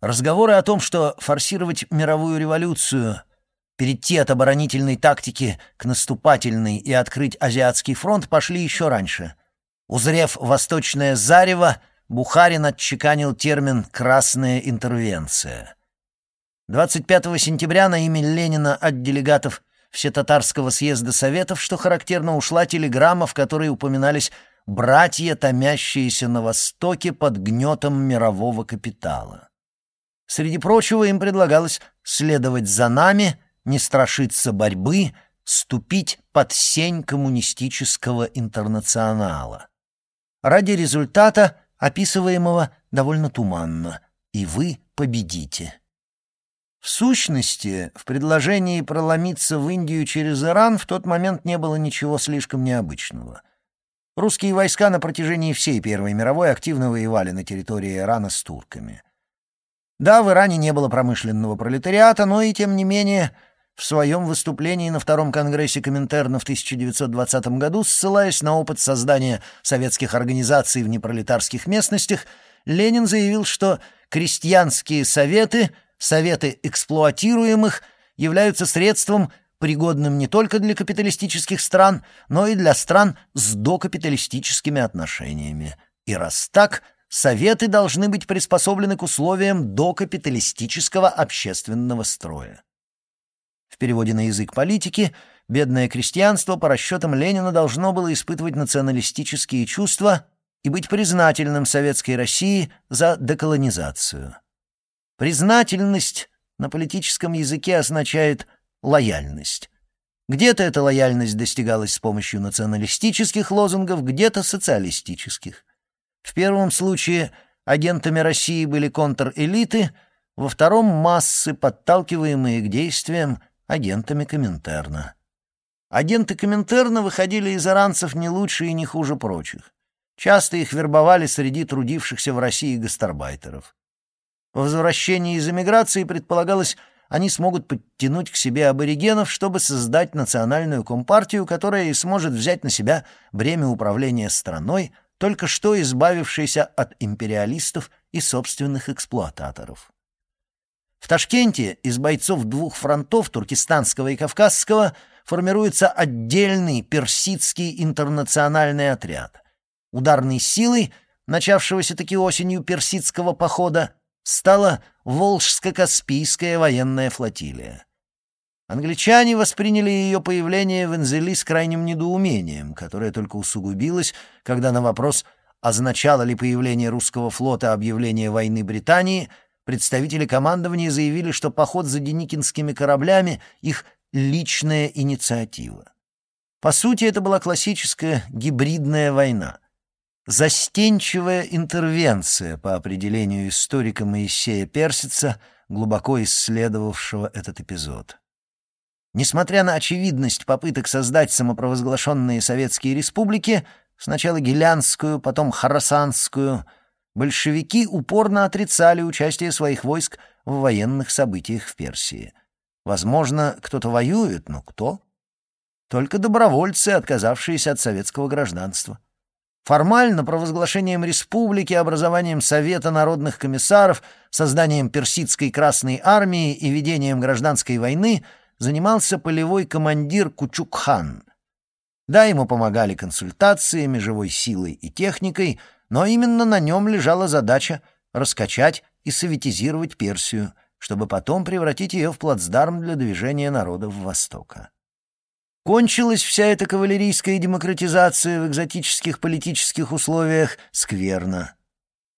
Разговоры о том, что форсировать мировую революцию, перейти от оборонительной тактики к наступательной и открыть Азиатский фронт, пошли еще раньше. Узрев восточное зарево, Бухарин отчеканил термин «красная интервенция». 25 сентября на имя Ленина от делегатов Всетатарского съезда Советов, что характерно, ушла телеграмма, в которой упоминались братья, томящиеся на Востоке под гнетом мирового капитала. Среди прочего им предлагалось следовать за нами, не страшиться борьбы, ступить под сень коммунистического интернационала. Ради результата, описываемого довольно туманно, и вы победите. В сущности, в предложении проломиться в Индию через Иран в тот момент не было ничего слишком необычного — Русские войска на протяжении всей Первой мировой активно воевали на территории Ирана с турками. Да, в Иране не было промышленного пролетариата, но и тем не менее в своем выступлении на Втором Конгрессе Коминтерна в 1920 году, ссылаясь на опыт создания советских организаций в непролетарских местностях, Ленин заявил, что крестьянские советы, советы эксплуатируемых, являются средством пригодным не только для капиталистических стран, но и для стран с докапиталистическими отношениями. И раз так, советы должны быть приспособлены к условиям докапиталистического общественного строя. В переводе на язык политики бедное крестьянство по расчетам Ленина должно было испытывать националистические чувства и быть признательным Советской России за деколонизацию. Признательность на политическом языке означает – лояльность. Где-то эта лояльность достигалась с помощью националистических лозунгов, где-то социалистических. В первом случае агентами России были контрэлиты, во втором — массы, подталкиваемые к действиям агентами Коминтерна. Агенты Коминтерна выходили из иранцев не лучше и не хуже прочих. Часто их вербовали среди трудившихся в России гастарбайтеров. По возвращении из эмиграции предполагалось, они смогут подтянуть к себе аборигенов, чтобы создать национальную компартию, которая и сможет взять на себя бремя управления страной, только что избавившейся от империалистов и собственных эксплуататоров. В Ташкенте из бойцов двух фронтов, туркестанского и кавказского, формируется отдельный персидский интернациональный отряд. Ударной силой, начавшегося таки осенью персидского похода, стала Волжско-Каспийская военная флотилия. Англичане восприняли ее появление в Энзели с крайним недоумением, которое только усугубилось, когда на вопрос, означало ли появление русского флота объявление войны Британии, представители командования заявили, что поход за деникинскими кораблями — их личная инициатива. По сути, это была классическая гибридная война — Застенчивая интервенция, по определению историка Моисея Персица, глубоко исследовавшего этот эпизод. Несмотря на очевидность попыток создать самопровозглашенные советские республики, сначала Гелянскую, потом Харасанскую, большевики упорно отрицали участие своих войск в военных событиях в Персии. Возможно, кто-то воюет, но кто? Только добровольцы, отказавшиеся от советского гражданства. Формально провозглашением республики, образованием Совета народных комиссаров, созданием Персидской Красной Армии и ведением гражданской войны занимался полевой командир Кучукхан. Да, ему помогали консультациями, живой силой и техникой, но именно на нем лежала задача раскачать и советизировать Персию, чтобы потом превратить ее в плацдарм для движения народов Востока. Кончилась вся эта кавалерийская демократизация в экзотических политических условиях скверно.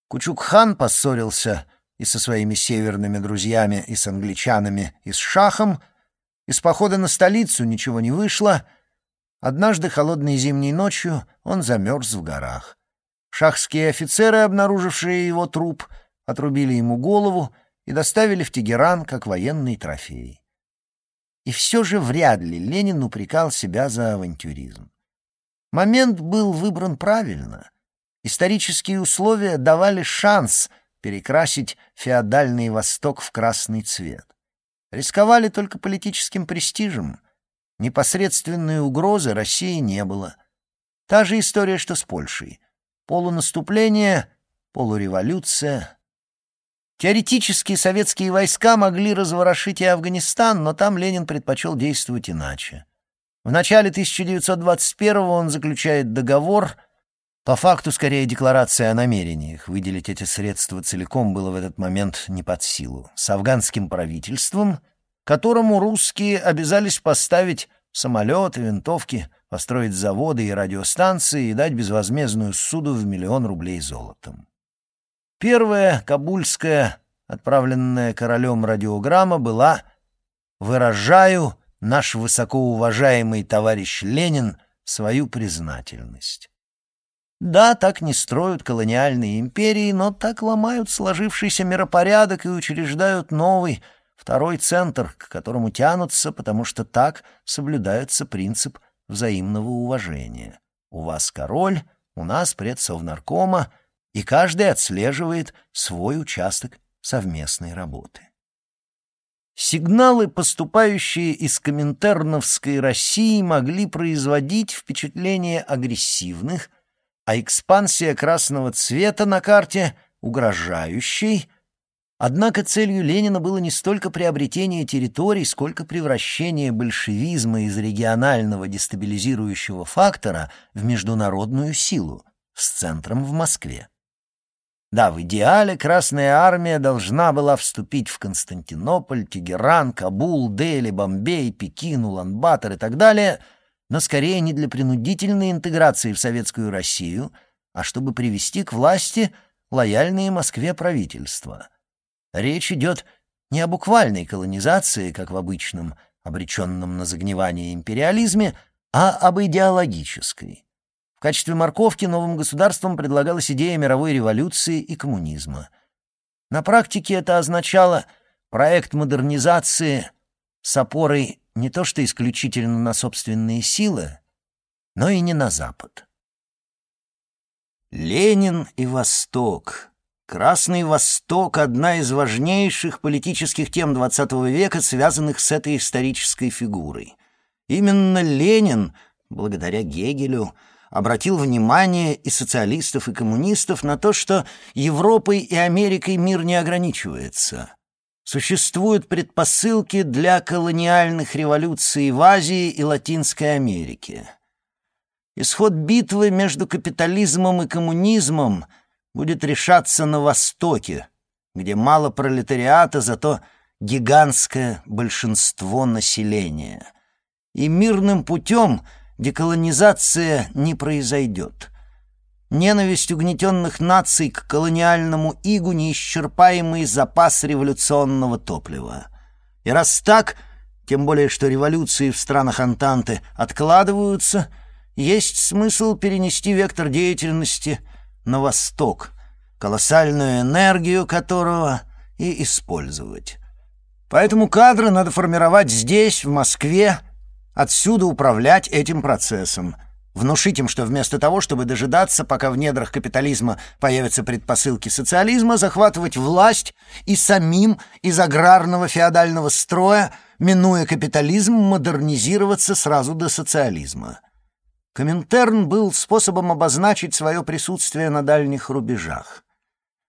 Кучук-хан поссорился и со своими северными друзьями, и с англичанами, и с шахом. Из похода на столицу ничего не вышло. Однажды холодной зимней ночью он замерз в горах. Шахские офицеры, обнаружившие его труп, отрубили ему голову и доставили в Тегеран как военный трофей. И все же вряд ли Ленин упрекал себя за авантюризм. Момент был выбран правильно. Исторические условия давали шанс перекрасить феодальный Восток в красный цвет. Рисковали только политическим престижем. Непосредственной угрозы России не было. Та же история, что с Польшей. Полунаступление, полуреволюция, Теоретически советские войска могли разворошить и Афганистан, но там Ленин предпочел действовать иначе. В начале 1921-го он заключает договор, по факту скорее декларация о намерениях, выделить эти средства целиком было в этот момент не под силу, с афганским правительством, которому русские обязались поставить самолеты, винтовки, построить заводы и радиостанции и дать безвозмездную суду в миллион рублей золотом. Первая, кабульская, отправленная королем радиограмма, была «Выражаю, наш высокоуважаемый товарищ Ленин, свою признательность». Да, так не строят колониальные империи, но так ломают сложившийся миропорядок и учреждают новый, второй центр, к которому тянутся, потому что так соблюдается принцип взаимного уважения. У вас король, у нас предсовнаркома — и каждый отслеживает свой участок совместной работы. Сигналы, поступающие из Коминтерновской России, могли производить впечатление агрессивных, а экспансия красного цвета на карте — угрожающей. Однако целью Ленина было не столько приобретение территорий, сколько превращение большевизма из регионального дестабилизирующего фактора в международную силу с центром в Москве. Да, в идеале Красная Армия должна была вступить в Константинополь, Тегеран, Кабул, Дели, Бомбей, Пекин, Улан-Батор и так далее, но скорее не для принудительной интеграции в Советскую Россию, а чтобы привести к власти лояльные Москве правительства. Речь идет не о буквальной колонизации, как в обычном, обреченном на загнивание империализме, а об идеологической качестве морковки новым государствам предлагалась идея мировой революции и коммунизма. На практике это означало проект модернизации с опорой не то что исключительно на собственные силы, но и не на Запад. Ленин и Восток. Красный Восток — одна из важнейших политических тем XX века, связанных с этой исторической фигурой. Именно Ленин, благодаря Гегелю, обратил внимание и социалистов, и коммунистов на то, что Европой и Америкой мир не ограничивается. Существуют предпосылки для колониальных революций в Азии и Латинской Америке. Исход битвы между капитализмом и коммунизмом будет решаться на Востоке, где мало пролетариата, зато гигантское большинство населения. И мирным путем – деколонизация не произойдет. Ненависть угнетенных наций к колониальному игу — неисчерпаемый запас революционного топлива. И раз так, тем более что революции в странах Антанты откладываются, есть смысл перенести вектор деятельности на восток, колоссальную энергию которого и использовать. Поэтому кадры надо формировать здесь, в Москве, Отсюда управлять этим процессом. Внушить им, что вместо того, чтобы дожидаться, пока в недрах капитализма появятся предпосылки социализма, захватывать власть и самим из аграрного феодального строя, минуя капитализм, модернизироваться сразу до социализма. Коминтерн был способом обозначить свое присутствие на дальних рубежах.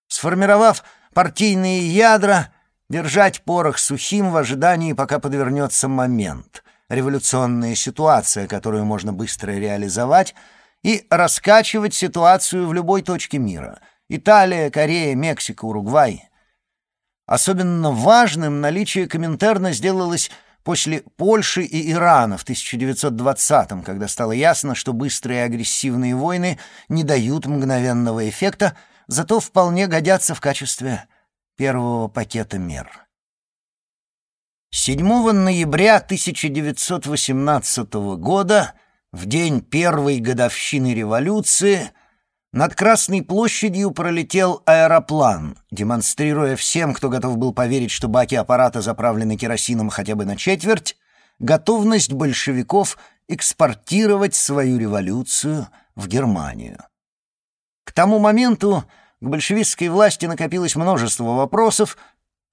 Сформировав партийные ядра, держать порох сухим в ожидании, пока подвернется момент — революционная ситуация, которую можно быстро реализовать, и раскачивать ситуацию в любой точке мира — Италия, Корея, Мексика, Уругвай. Особенно важным наличие Коминтерна сделалось после Польши и Ирана в 1920-м, когда стало ясно, что быстрые агрессивные войны не дают мгновенного эффекта, зато вполне годятся в качестве первого пакета мер. 7 ноября 1918 года, в день первой годовщины революции, над Красной площадью пролетел аэроплан, демонстрируя всем, кто готов был поверить, что баки аппарата заправлены керосином хотя бы на четверть, готовность большевиков экспортировать свою революцию в Германию. К тому моменту к большевистской власти накопилось множество вопросов,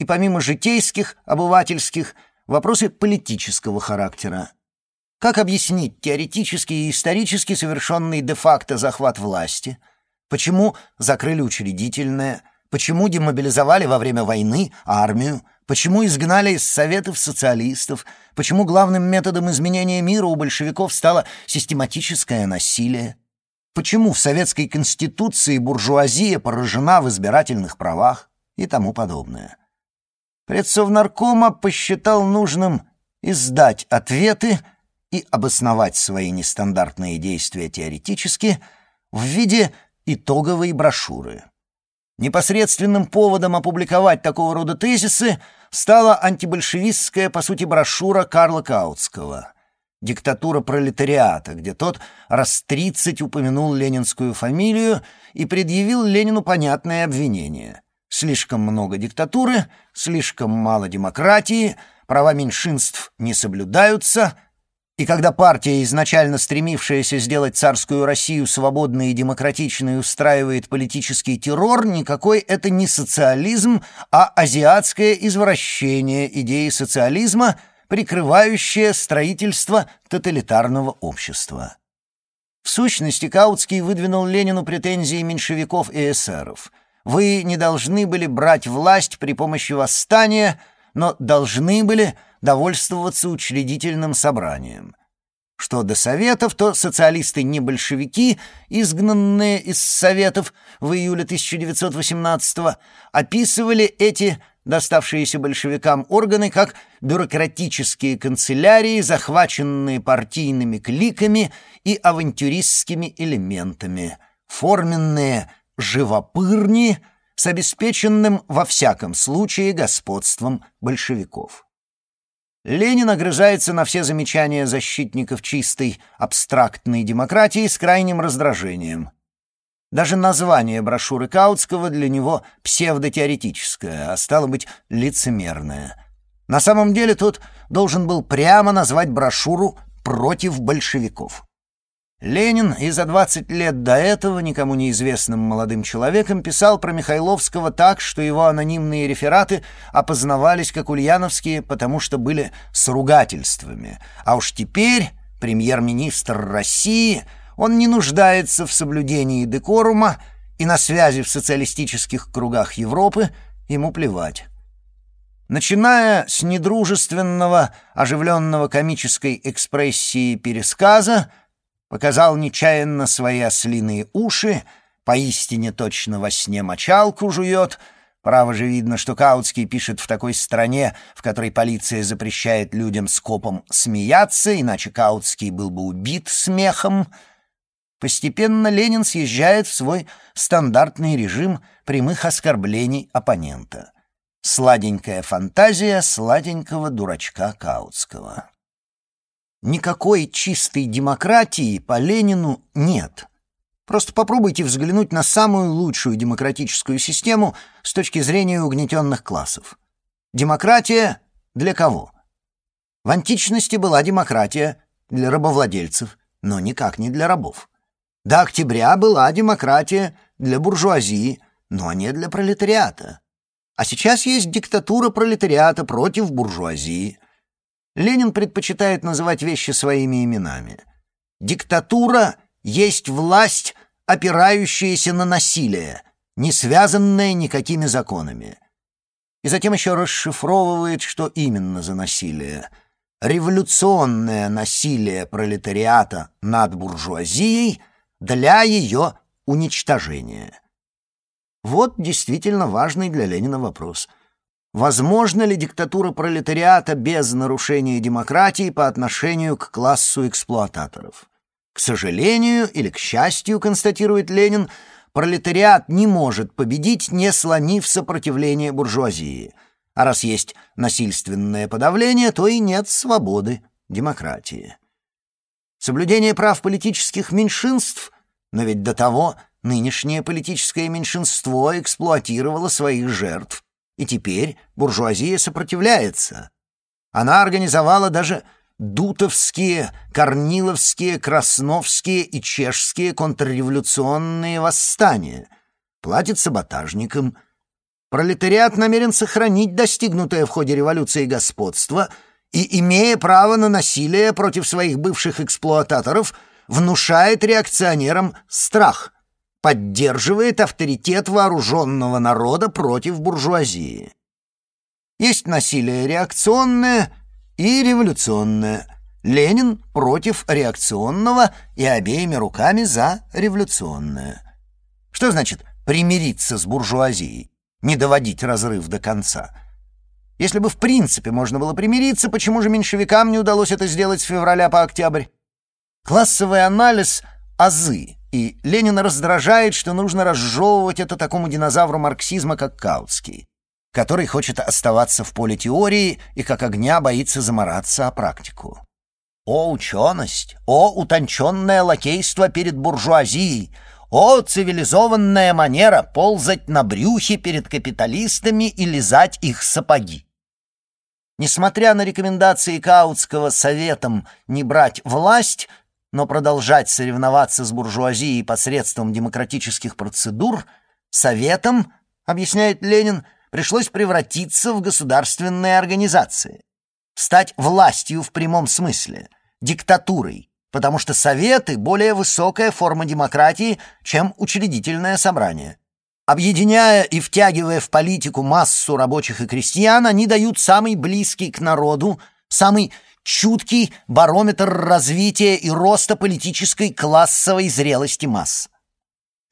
и помимо житейских, обывательских, вопросы политического характера. Как объяснить теоретически и исторически совершенный де-факто захват власти? Почему закрыли учредительное? Почему демобилизовали во время войны армию? Почему изгнали из Советов социалистов? Почему главным методом изменения мира у большевиков стало систематическое насилие? Почему в Советской Конституции буржуазия поражена в избирательных правах? И тому подобное. Предсовнаркома посчитал нужным издать ответы и обосновать свои нестандартные действия теоретически в виде итоговой брошюры. Непосредственным поводом опубликовать такого рода тезисы стала антибольшевистская, по сути, брошюра Карла Каутского «Диктатура пролетариата», где тот раз тридцать упомянул ленинскую фамилию и предъявил Ленину понятное обвинение — Слишком много диктатуры, слишком мало демократии, права меньшинств не соблюдаются, и когда партия, изначально стремившаяся сделать царскую Россию свободной и демократичной, устраивает политический террор, никакой это не социализм, а азиатское извращение идеи социализма, прикрывающее строительство тоталитарного общества. В сущности, Каутский выдвинул Ленину претензии меньшевиков и эсеров — вы не должны были брать власть при помощи восстания, но должны были довольствоваться учредительным собранием. Что до Советов, то социалисты не большевики, изгнанные из Советов в июле 1918-го, описывали эти доставшиеся большевикам органы как бюрократические канцелярии, захваченные партийными кликами и авантюристскими элементами, форменные – живопырни с обеспеченным во всяком случае господством большевиков. Ленин огрызается на все замечания защитников чистой абстрактной демократии с крайним раздражением. Даже название брошюры Каутского для него псевдотеоретическое, а стало быть, лицемерное. На самом деле тот должен был прямо назвать брошюру «Против большевиков». Ленин и за 20 лет до этого никому неизвестным молодым человеком писал про Михайловского так, что его анонимные рефераты опознавались как ульяновские, потому что были с ругательствами. А уж теперь премьер-министр России, он не нуждается в соблюдении декорума, и на связи в социалистических кругах Европы ему плевать. Начиная с недружественного, оживленного комической экспрессии пересказа, показал нечаянно свои ослиные уши, поистине точно во сне мочалку жует. Право же видно, что Каутский пишет в такой стране, в которой полиция запрещает людям скопом смеяться, иначе Каутский был бы убит смехом. Постепенно Ленин съезжает в свой стандартный режим прямых оскорблений оппонента. Сладенькая фантазия сладенького дурачка Каутского. Никакой чистой демократии по Ленину нет. Просто попробуйте взглянуть на самую лучшую демократическую систему с точки зрения угнетенных классов. Демократия для кого? В античности была демократия для рабовладельцев, но никак не для рабов. До октября была демократия для буржуазии, но не для пролетариата. А сейчас есть диктатура пролетариата против буржуазии. Ленин предпочитает называть вещи своими именами. Диктатура есть власть, опирающаяся на насилие, не связанная никакими законами. И затем еще расшифровывает, что именно за насилие. Революционное насилие пролетариата над буржуазией для ее уничтожения. Вот действительно важный для Ленина вопрос — Возможно ли диктатура пролетариата без нарушения демократии по отношению к классу эксплуататоров? К сожалению или к счастью, констатирует Ленин, пролетариат не может победить, не сломив сопротивление буржуазии. А раз есть насильственное подавление, то и нет свободы, демократии. Соблюдение прав политических меньшинств, но ведь до того нынешнее политическое меньшинство эксплуатировало своих жертв и теперь буржуазия сопротивляется. Она организовала даже дутовские, корниловские, красновские и чешские контрреволюционные восстания, платит саботажникам. Пролетариат намерен сохранить достигнутое в ходе революции господство и, имея право на насилие против своих бывших эксплуататоров, внушает реакционерам страх — поддерживает авторитет вооруженного народа против буржуазии. Есть насилие реакционное и революционное. Ленин против реакционного и обеими руками за революционное. Что значит примириться с буржуазией, не доводить разрыв до конца? Если бы в принципе можно было примириться, почему же меньшевикам не удалось это сделать с февраля по октябрь? Классовый анализ — азы, и Ленина раздражает, что нужно разжевывать это такому динозавру марксизма, как Каутский, который хочет оставаться в поле теории и как огня боится замораться о практику. О ученость! О утонченное лакейство перед буржуазией! О цивилизованная манера ползать на брюхе перед капиталистами и лизать их сапоги! Несмотря на рекомендации Каутского советом не брать власть, но продолжать соревноваться с буржуазией посредством демократических процедур Советом, объясняет Ленин, пришлось превратиться в государственные организации, стать властью в прямом смысле, диктатурой, потому что Советы — более высокая форма демократии, чем учредительное собрание. Объединяя и втягивая в политику массу рабочих и крестьян, они дают самый близкий к народу, самый чуткий барометр развития и роста политической классовой зрелости масс.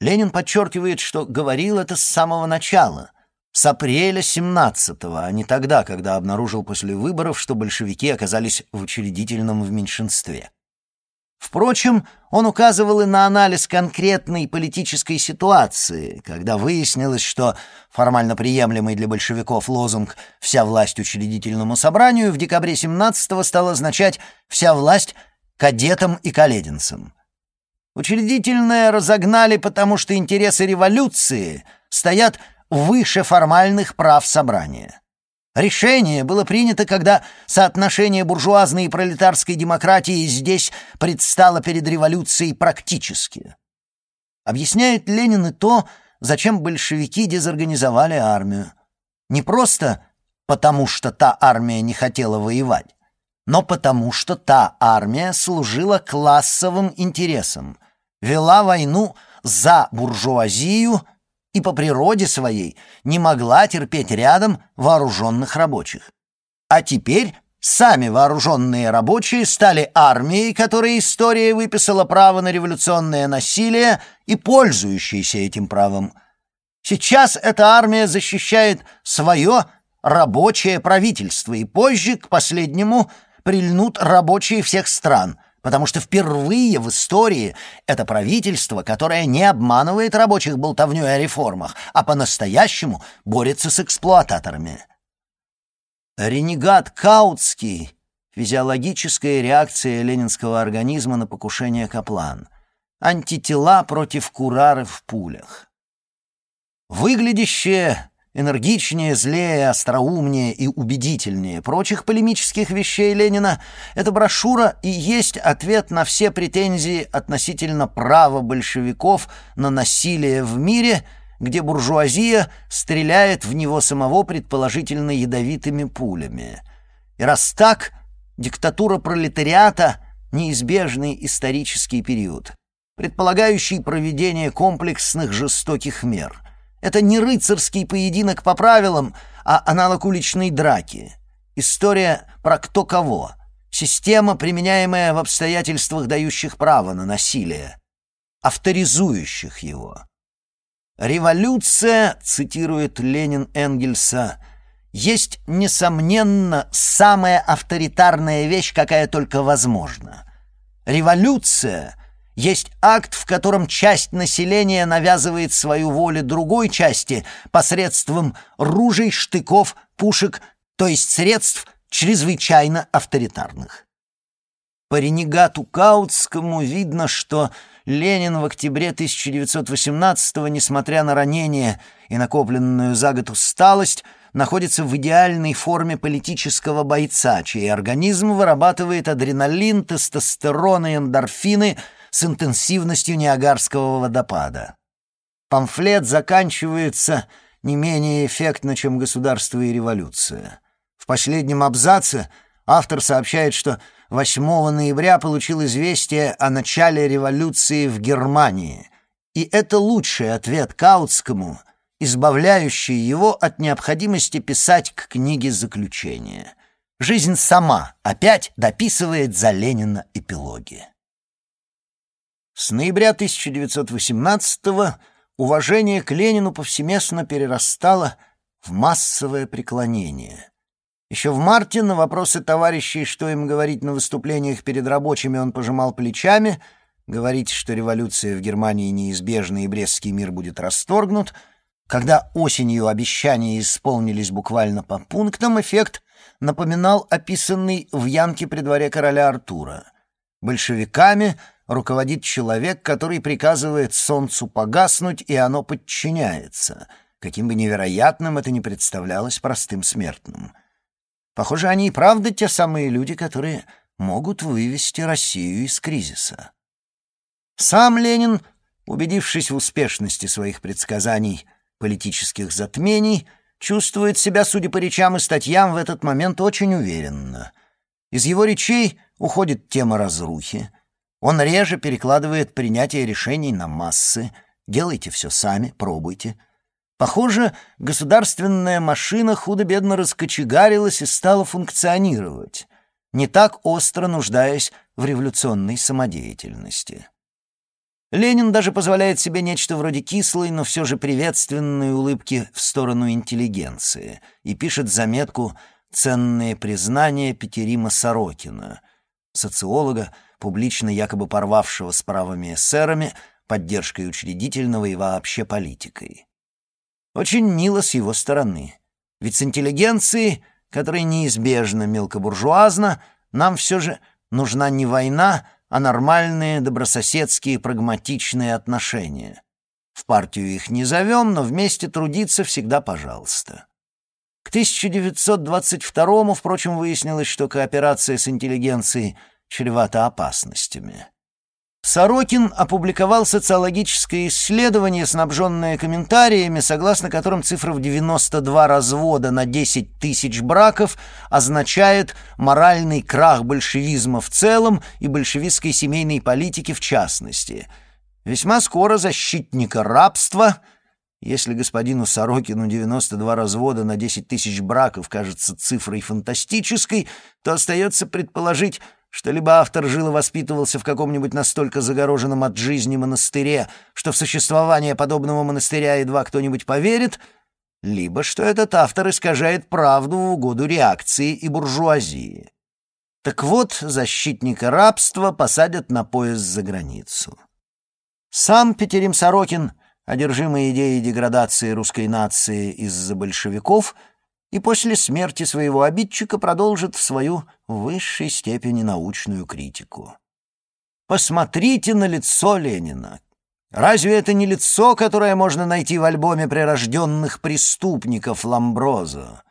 Ленин подчеркивает, что говорил это с самого начала, с апреля 17-го, а не тогда, когда обнаружил после выборов, что большевики оказались в учредительном в меньшинстве. Впрочем, он указывал и на анализ конкретной политической ситуации, когда выяснилось, что формально приемлемый для большевиков лозунг «вся власть учредительному собранию» в декабре 17-го стал означать «вся власть кадетам и калединцам». Учредительное разогнали, потому что интересы революции стоят выше формальных прав собрания. Решение было принято, когда соотношение буржуазной и пролетарской демократии здесь предстало перед революцией практически. Объясняет Ленин и то, зачем большевики дезорганизовали армию. Не просто потому, что та армия не хотела воевать, но потому, что та армия служила классовым интересам, вела войну за буржуазию и по природе своей не могла терпеть рядом вооруженных рабочих. А теперь сами вооруженные рабочие стали армией, которой история выписала право на революционное насилие и пользующейся этим правом. Сейчас эта армия защищает свое рабочее правительство, и позже к последнему прильнут рабочие всех стран — потому что впервые в истории это правительство, которое не обманывает рабочих болтовнёй о реформах, а по-настоящему борется с эксплуататорами. Ренегат Каутский — физиологическая реакция ленинского организма на покушение Каплан, антитела против курары в пулях. Выглядящее энергичнее, злее, остроумнее и убедительнее прочих полемических вещей Ленина, эта брошюра и есть ответ на все претензии относительно права большевиков на насилие в мире, где буржуазия стреляет в него самого предположительно ядовитыми пулями. И раз так, диктатура пролетариата — неизбежный исторический период, предполагающий проведение комплексных жестоких мер — это не рыцарский поединок по правилам, а аналог уличной драки. История про кто кого. Система, применяемая в обстоятельствах, дающих право на насилие. Авторизующих его. «Революция», — цитирует Ленин Энгельса, — «есть, несомненно, самая авторитарная вещь, какая только возможна. Революция есть акт, в котором часть населения навязывает свою волю другой части посредством ружей, штыков, пушек, то есть средств чрезвычайно авторитарных. По ренегату Каутскому видно, что Ленин в октябре 1918-го, несмотря на ранение и накопленную за год усталость, находится в идеальной форме политического бойца, чей организм вырабатывает адреналин, тестостерон и эндорфины – с интенсивностью Ниагарского водопада. Памфлет заканчивается не менее эффектно, чем «Государство и революция». В последнем абзаце автор сообщает, что 8 ноября получил известие о начале революции в Германии, и это лучший ответ Каутскому, избавляющий его от необходимости писать к книге заключения. Жизнь сама опять дописывает за Ленина эпилоги. С ноября 1918-го уважение к Ленину повсеместно перерастало в массовое преклонение. Еще в марте на вопросы товарищей, что им говорить на выступлениях перед рабочими, он пожимал плечами, говорить, что революция в Германии неизбежна и Брестский мир будет расторгнут. Когда осенью обещания исполнились буквально по пунктам, эффект напоминал описанный в Янке при дворе короля Артура. Большевиками — руководит человек, который приказывает солнцу погаснуть, и оно подчиняется, каким бы невероятным это ни представлялось простым смертным. Похоже, они и правда те самые люди, которые могут вывести Россию из кризиса. Сам Ленин, убедившись в успешности своих предсказаний политических затмений, чувствует себя, судя по речам и статьям, в этот момент очень уверенно. Из его речей уходит тема разрухи, он реже перекладывает принятие решений на массы. Делайте все сами, пробуйте. Похоже, государственная машина худо-бедно раскочегарилась и стала функционировать, не так остро нуждаясь в революционной самодеятельности. Ленин даже позволяет себе нечто вроде кислой, но все же приветственной улыбки в сторону интеллигенции и пишет заметку «Ценные признания Петерима Сорокина», социолога, публично якобы порвавшего с правыми эсерами, поддержкой учредительного и вообще политикой. Очень мило с его стороны. Ведь с интеллигенцией, которая неизбежно мелкобуржуазна, нам все же нужна не война, а нормальные добрососедские прагматичные отношения. В партию их не зовем, но вместе трудиться всегда пожалуйста. К 1922 впрочем, выяснилось, что кооперация с интеллигенцией чревата опасностями. Сорокин опубликовал социологическое исследование, снабженное комментариями, согласно которым цифра в 92 развода на 10 тысяч браков означает моральный крах большевизма в целом и большевистской семейной политики в частности. Весьма скоро защитника рабства, если господину Сорокину 92 развода на 10 тысяч браков кажется цифрой фантастической, то остается предположить, что либо автор жил и воспитывался в каком-нибудь настолько загороженном от жизни монастыре, что в существование подобного монастыря едва кто-нибудь поверит, либо что этот автор искажает правду в угоду реакции и буржуазии. Так вот, защитника рабства посадят на поезд за границу. Сам Петерим Сорокин, одержимый идеей деградации русской нации из-за большевиков — и после смерти своего обидчика продолжит в свою высшей степени научную критику. Посмотрите на лицо Ленина. Разве это не лицо, которое можно найти в альбоме прирожденных преступников Ламброзо?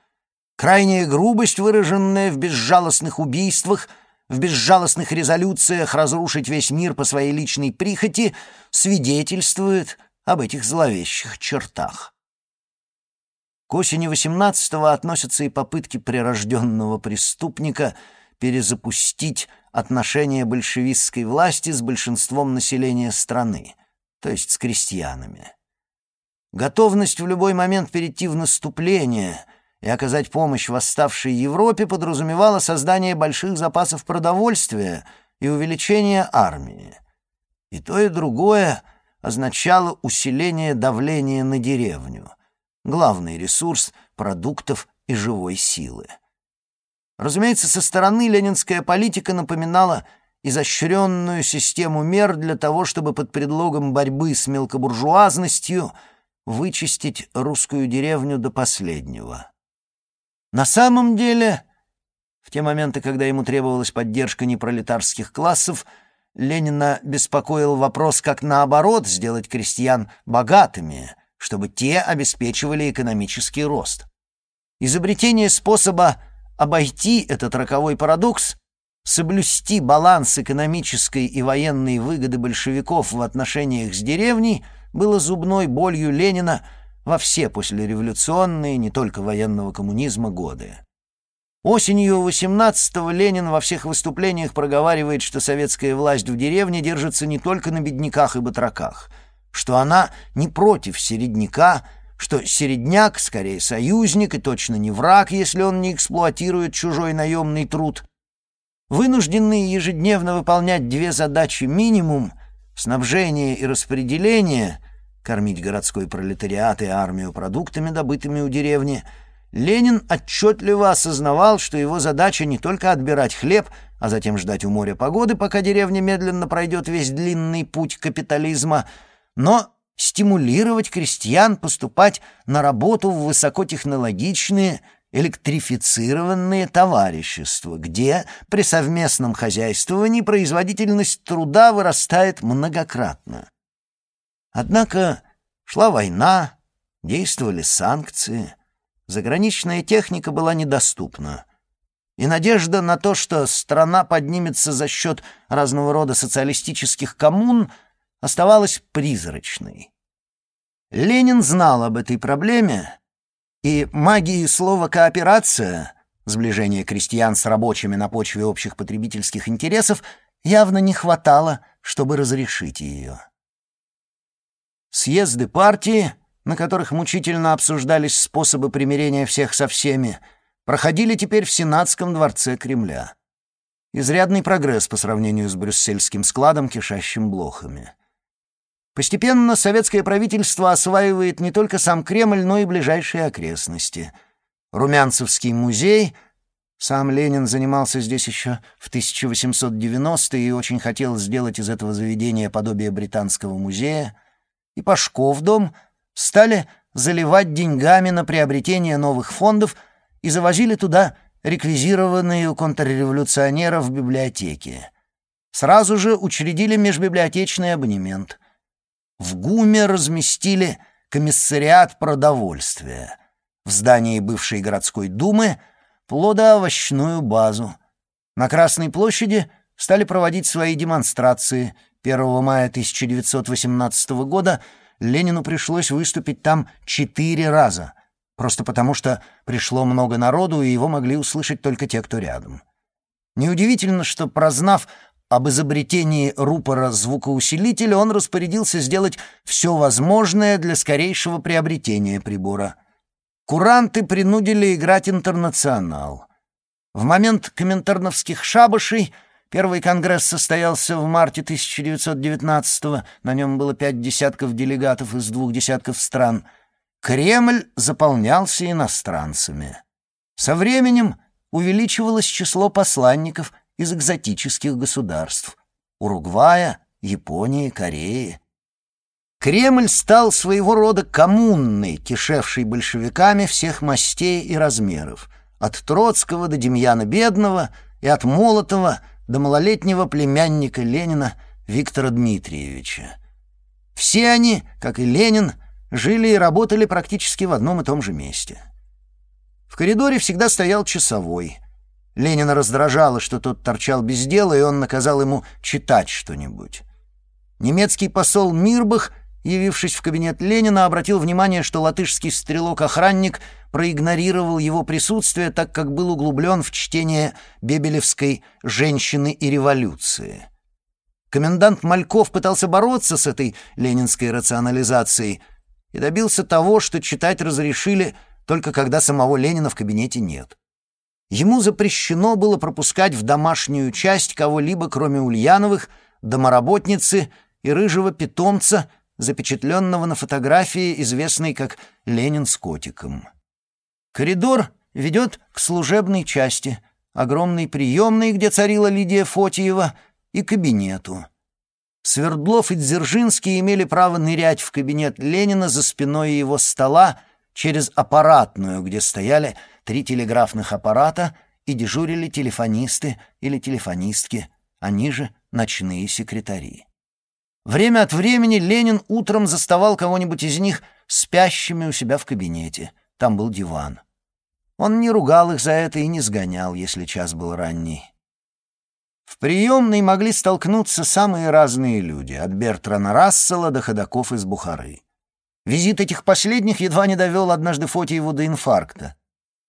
Крайняя грубость, выраженная в безжалостных убийствах, в безжалостных резолюциях разрушить весь мир по своей личной прихоти, свидетельствует об этих зловещих чертах. К осени 18-го относятся и попытки прирожденного преступника перезапустить отношения большевистской власти с большинством населения страны, то есть с крестьянами. Готовность в любой момент перейти в наступление и оказать помощь восставшей Европе подразумевала создание больших запасов продовольствия и увеличение армии. И то, и другое означало усиление давления на деревню — главный ресурс продуктов и живой силы. Разумеется, со стороны ленинская политика напоминала изощренную систему мер для того, чтобы под предлогом борьбы с мелкобуржуазностью вычистить русскую деревню до последнего. На самом деле, в те моменты, когда ему требовалась поддержка непролетарских классов, Ленина беспокоил вопрос, как наоборот сделать крестьян богатыми, чтобы те обеспечивали экономический рост. Изобретение способа обойти этот роковой парадокс, соблюсти баланс экономической и военной выгоды большевиков в отношениях с деревней было зубной болью Ленина во все послереволюционные, не только военного коммунизма, годы. Осенью 18-го Ленин во всех выступлениях проговаривает, что советская власть в деревне держится не только на бедняках и батраках — что она не против середняка, что середняк скорее союзник и точно не враг, если он не эксплуатирует чужой наемный труд. Вынужденные ежедневно выполнять две задачи минимум — снабжение и распределение, кормить городской пролетариат и армию продуктами, добытыми у деревни — Ленин отчетливо осознавал, что его задача не только отбирать хлеб, а затем ждать у моря погоды, пока деревня медленно пройдет весь длинный путь капитализма — но стимулировать крестьян поступать на работу в высокотехнологичные электрифицированные товарищества, где при совместном хозяйствовании производительность труда вырастает многократно. Однако шла война, действовали санкции, заграничная техника была недоступна. И надежда на то, что страна поднимется за счет разного рода социалистических коммун – оставалась призрачной. Ленин знал об этой проблеме, и магии слова «кооперация» сближение крестьян с рабочими на почве общих потребительских интересов явно не хватало, чтобы разрешить ее. Съезды партии, на которых мучительно обсуждались способы примирения всех со всеми, проходили теперь в Сенатском дворце Кремля. Изрядный прогресс по сравнению с брюссельским складом, кишащим блохами. Постепенно советское правительство осваивает не только сам Кремль, но и ближайшие окрестности. Румянцевский музей, сам Ленин занимался здесь еще в 1890-е и очень хотел сделать из этого заведения подобие британского музея, и Пашков дом стали заливать деньгами на приобретение новых фондов и завозили туда реквизированные у контрреволюционеров библиотеки. Сразу же учредили межбиблиотечный абонемент — в ГУМе разместили комиссариат продовольствия. в здании бывшей городской думы плодоовощную базу. На Красной площади стали проводить свои демонстрации. 1 мая 1918 года Ленину пришлось выступить там четыре раза, просто потому что пришло много народу, и его могли услышать только те, кто рядом. Неудивительно, что, прознав об изобретении рупора звукоусилителя, он распорядился сделать все возможное для скорейшего приобретения прибора. Куранты принудили играть «Интернационал». В момент коминтерновских шабашей первый конгресс состоялся в марте 1919-го, на нем было пять десятков делегатов из двух десятков стран. Кремль заполнялся иностранцами. Со временем увеличивалось число посланников из экзотических государств — Уругвая, Японии, Кореи. Кремль стал своего рода коммунной, кишевшей большевиками всех мастей и размеров, от Троцкого до Демьяна Бедного и от Молотова до малолетнего племянника Ленина Виктора Дмитриевича. Все они, как и Ленин, жили и работали практически в одном и том же месте. В коридоре всегда стоял часовой. Ленина раздражало, что тот торчал без дела, и он наказал ему читать что-нибудь. Немецкий посол Мирбах, явившись в кабинет Ленина, обратил внимание, что латышский стрелок-охранник проигнорировал его присутствие, так как был углублен в чтение бебелевской «Женщины и революции». Комендант Мальков пытался бороться с этой ленинской рационализацией и добился того, что читать разрешили – только когда самого Ленина в кабинете нет. Ему запрещено было пропускать в домашнюю часть кого-либо, кроме Ульяновых, домоработницы и рыжего питомца, запечатленного на фотографии, известной как «Ленин с котиком». Коридор ведет к служебной части, огромной приемной, где царила Лидия Фотиева, и кабинету. Свердлов и Дзержинский имели право нырять в кабинет Ленина за спиной его стола, через аппаратную, где стояли три телеграфных аппарата и дежурили телефонисты или телефонистки, они же ночные секретари. Время от времени Ленин утром заставал кого-нибудь из них спящими у себя в кабинете. Там был диван. Он не ругал их за это и не сгонял, если час был ранний. В приемной могли столкнуться самые разные люди, от Бертрана Рассела до ходаков из Бухары. Визит этих последних едва не довел однажды Фотиеву до инфаркта.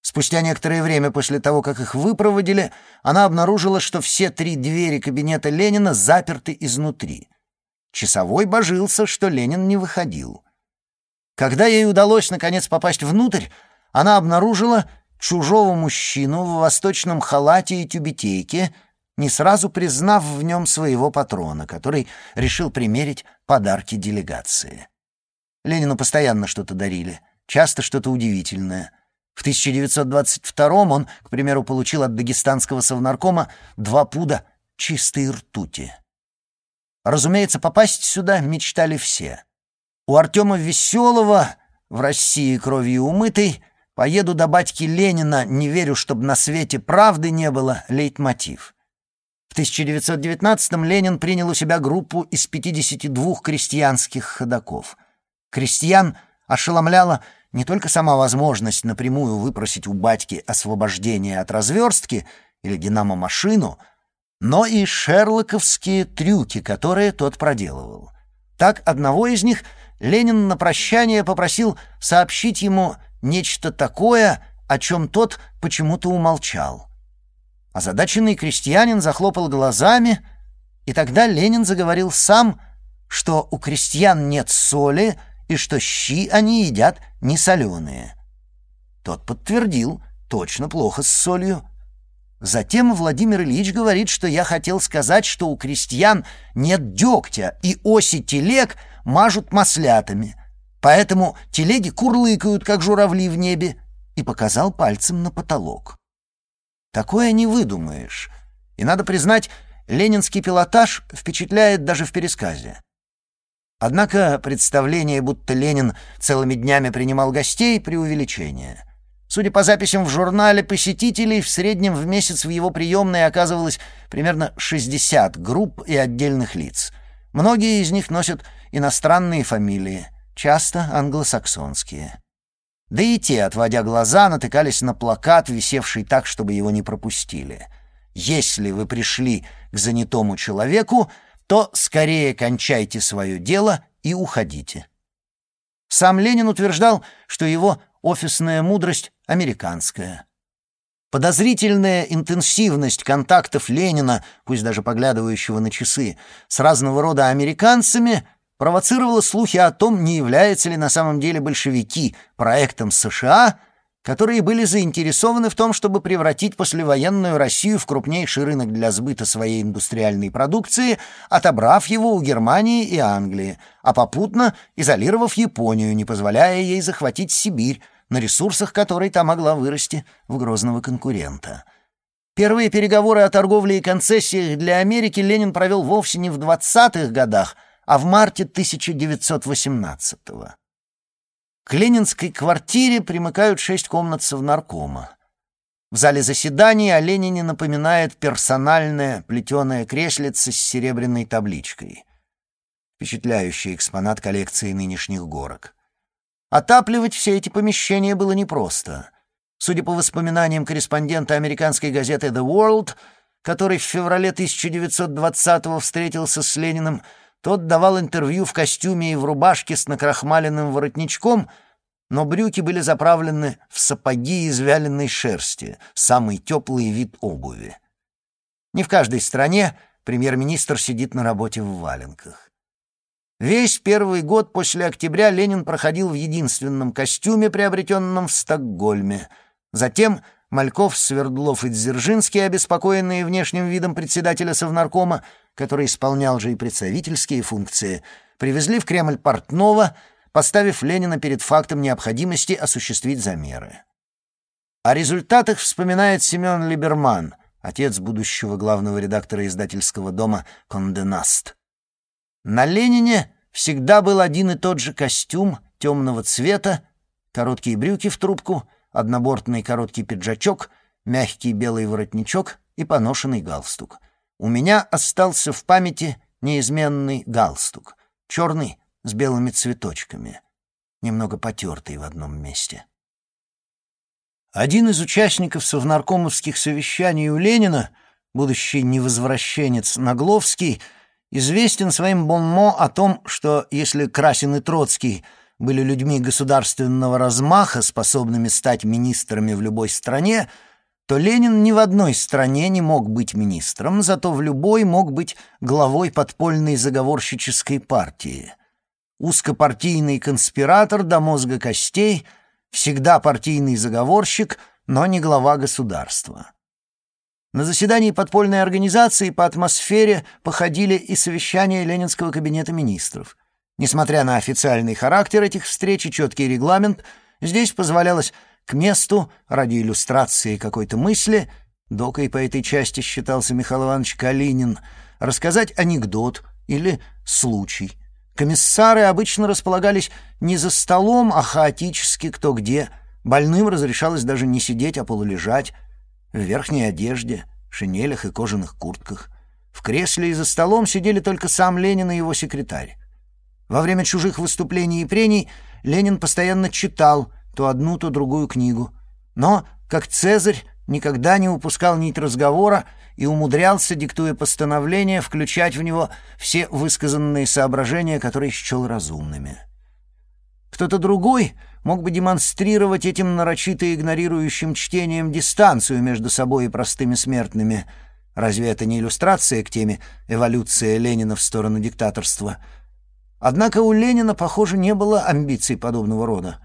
Спустя некоторое время после того, как их выпроводили, она обнаружила, что все три двери кабинета Ленина заперты изнутри. Часовой божился, что Ленин не выходил. Когда ей удалось, наконец, попасть внутрь, она обнаружила чужого мужчину в восточном халате и тюбетейке, не сразу признав в нем своего патрона, который решил примерить подарки делегации. Ленину постоянно что-то дарили, часто что-то удивительное. В 1922 он, к примеру, получил от дагестанского совнаркома два пуда чистой ртути. Разумеется, попасть сюда мечтали все. У Артема Веселого, в России кровью умытой, «Поеду до батьки Ленина, не верю, чтобы на свете правды не было» — лейтмотив. В 1919-м Ленин принял у себя группу из 52 крестьянских ходаков — Крестьян ошеломляла не только сама возможность напрямую выпросить у батьки освобождение от разверстки или динамо-машину, но и шерлоковские трюки, которые тот проделывал. Так одного из них Ленин на прощание попросил сообщить ему нечто такое, о чем тот почему-то умолчал. Озадаченный крестьянин захлопал глазами, и тогда Ленин заговорил сам, что у крестьян нет соли — и что щи они едят не соленые. Тот подтвердил, точно плохо с солью. Затем Владимир Ильич говорит, что я хотел сказать, что у крестьян нет дегтя, и оси телег мажут маслятами. Поэтому телеги курлыкают, как журавли в небе, и показал пальцем на потолок. Такое не выдумаешь. И надо признать, ленинский пилотаж впечатляет даже в пересказе. Однако представление, будто Ленин целыми днями принимал гостей, преувеличение. Судя по записям в журнале посетителей, в среднем в месяц в его приемной оказывалось примерно 60 групп и отдельных лиц. Многие из них носят иностранные фамилии, часто англосаксонские. Да и те, отводя глаза, натыкались на плакат, висевший так, чтобы его не пропустили. «Если вы пришли к занятому человеку, то скорее кончайте свое дело и уходите». Сам Ленин утверждал, что его офисная мудрость американская. Подозрительная интенсивность контактов Ленина, пусть даже поглядывающего на часы, с разного рода американцами провоцировала слухи о том, не являются ли на самом деле большевики проектом США, которые были заинтересованы в том, чтобы превратить послевоенную Россию в крупнейший рынок для сбыта своей индустриальной продукции, отобрав его у Германии и Англии, а попутно изолировав Японию, не позволяя ей захватить Сибирь, на ресурсах которой та могла вырасти в грозного конкурента. Первые переговоры о торговле и концессиях для Америки Ленин провел вовсе не в 20-х годах, а в марте 1918-го. К ленинской квартире примыкают шесть комнат совнаркома. В зале заседаний о Ленине напоминает персональное плетеное креслице с серебряной табличкой. Впечатляющий экспонат коллекции нынешних горок. Отапливать все эти помещения было непросто. Судя по воспоминаниям корреспондента американской газеты «The World», который в феврале 1920-го встретился с Лениным, тот давал интервью в костюме и в рубашке с накрахмаленным воротничком, но брюки были заправлены в сапоги из вяленой шерсти, самый теплый вид обуви. Не в каждой стране премьер-министр сидит на работе в валенках. Весь первый год после октября Ленин проходил в единственном костюме, приобретенном в Стокгольме. Затем Мальков, Свердлов и Дзержинский, обеспокоенные внешним видом председателя Совнаркома, который исполнял же и представительские функции, привезли в Кремль портного, поставив Ленина перед фактом необходимости осуществить замеры. О результатах вспоминает Семен Либерман, отец будущего главного редактора издательского дома «Конденаст». На Ленине всегда был один и тот же костюм темного цвета, короткие брюки в трубку, однобортный короткий пиджачок, мягкий белый воротничок и поношенный галстук. У меня остался в памяти неизменный галстук, черный с белыми цветочками, немного потертый в одном месте. Один из участников совнаркомовских совещаний у Ленина, будущий невозвращенец Нагловский, известен своим бонмо о том, что если Красин и Троцкий были людьми государственного размаха, способными стать министрами в любой стране, то Ленин ни в одной стране не мог быть министром, зато в любой мог быть главой подпольной заговорщической партии. Узкопартийный конспиратор до мозга костей, всегда партийный заговорщик, но не глава государства. На заседании подпольной организации по атмосфере походили и совещания Ленинского кабинета министров. Несмотря на официальный характер этих встреч и четкий регламент, здесь позволялось к месту, ради иллюстрации какой-то мысли, докой по этой части считался Михаил Иванович Калинин, рассказать анекдот или случай. Комиссары обычно располагались не за столом, а хаотически кто где. Больным разрешалось даже не сидеть, а полулежать в верхней одежде, шинелях и кожаных куртках. В кресле и за столом сидели только сам Ленин и его секретарь. Во время чужих выступлений и прений Ленин постоянно читал то одну, то другую книгу. Но, как Цезарь, никогда не упускал нить разговора и умудрялся, диктуя постановления, включать в него все высказанные соображения, которые счел разумными. Кто-то другой мог бы демонстрировать этим нарочито игнорирующим чтением дистанцию между собой и простыми смертными. Разве это не иллюстрация к теме «Эволюция Ленина в сторону диктаторства»? Однако у Ленина, похоже, не было амбиций подобного рода.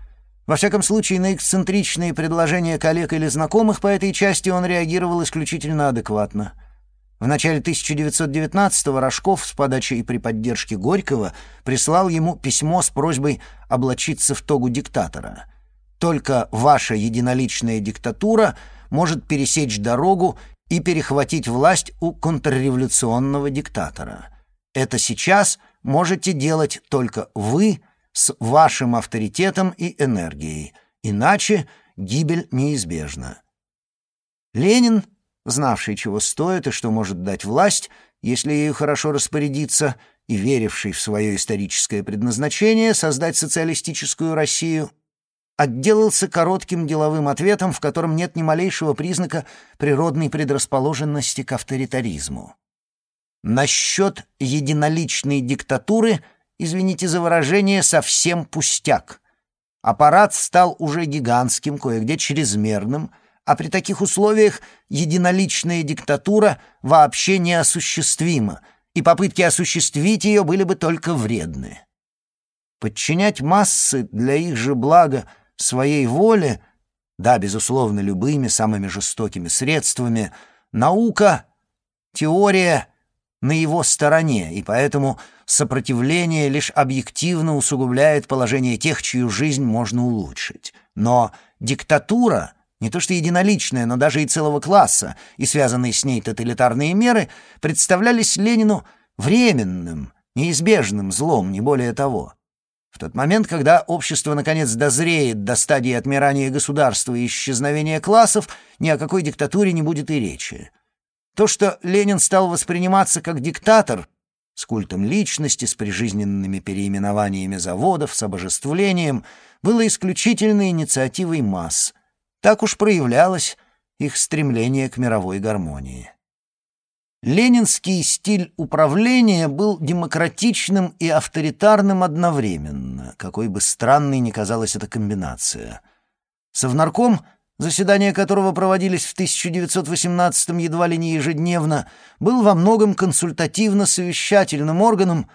Во всяком случае, на эксцентричные предложения коллег или знакомых по этой части он реагировал исключительно адекватно — в начале 1919-го Рожков с подачей и при поддержке Горького прислал ему письмо с просьбой облачиться в тогу диктатора. «Только ваша единоличная диктатура может пересечь дорогу и перехватить власть у контрреволюционного диктатора. Это сейчас можете делать только вы с вашим авторитетом и энергией, иначе гибель неизбежна». Ленин знавший, чего стоит и что может дать власть, если ею хорошо распорядиться, и веривший в свое историческое предназначение создать социалистическую Россию, отделался коротким деловым ответом, в котором нет ни малейшего признака природной предрасположенности к авторитаризму. Насчет единоличной диктатуры, извините за выражение, совсем пустяк. Аппарат стал уже гигантским, кое-где чрезмерным, а при таких условиях единоличная диктатура вообще неосуществима, и попытки осуществить ее были бы только вредны. Подчинять массы для их же блага своей воле, да, безусловно, любыми самыми жестокими средствами, наука, теория на его стороне, и поэтому сопротивление лишь объективно усугубляет положение тех, чью жизнь можно улучшить. Но диктатура, не то что единоличная, но даже и целого класса, и связанные с ней тоталитарные меры, представлялись Ленину временным, неизбежным злом, не более того. В тот момент, когда общество наконец дозреет до стадии отмирания государства и исчезновения классов, ни о какой диктатуре не будет и речи. То, что Ленин стал восприниматься как диктатор, с культом личности, с прижизненными переименованиями заводов, с обожествлением, было исключительной инициативой масс. Так уж проявлялось их стремление к мировой гармонии. Ленинский стиль управления был демократичным и авторитарным одновременно, какой бы странной ни казалась эта комбинация. Совнарком, заседания которого проводились в 1918-м едва ли не ежедневно, был во многом консультативно-совещательным органом,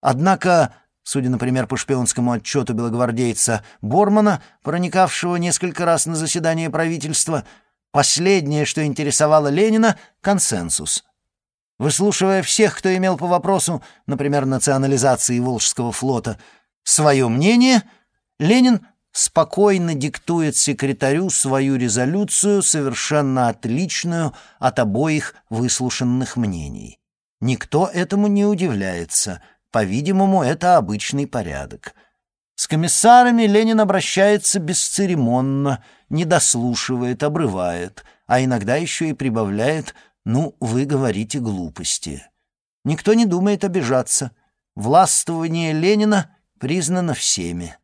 однако, судя, например, по шпионскому отчету белогвардейца Бормана, проникавшего несколько раз на заседание правительства, последнее, что интересовало Ленина — консенсус — Выслушивая всех, кто имел по вопросу, например, национализации Волжского флота, свое мнение, Ленин спокойно диктует секретарю свою резолюцию, совершенно отличную от обоих выслушанных мнений. Никто этому не удивляется. По-видимому, это обычный порядок. С комиссарами Ленин обращается бесцеремонно, не дослушивает, обрывает, а иногда еще и прибавляет «Ну, вы говорите глупости». Никто не думает обижаться. Властвование Ленина признано всеми.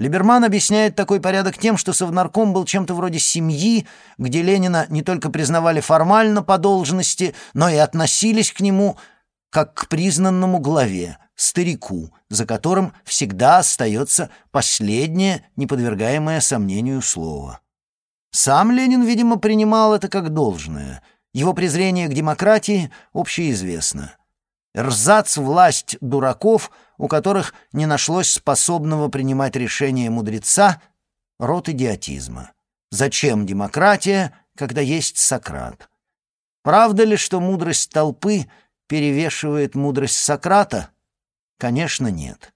Либерман объясняет такой порядок тем, что Совнарком был чем-то вроде семьи, где Ленина не только признавали формально по должности, но и относились к нему как к признанному главе, старику, за которым всегда остается последнее, неподвергаемое сомнению слово. Сам Ленин, видимо, принимал это как должное — его презрение к демократии общеизвестно. Рзац — власть дураков, у которых не нашлось способного принимать решения мудреца, род идиотизма. Зачем демократия, когда есть Сократ? Правда ли, что мудрость толпы перевешивает мудрость Сократа? Конечно, нет.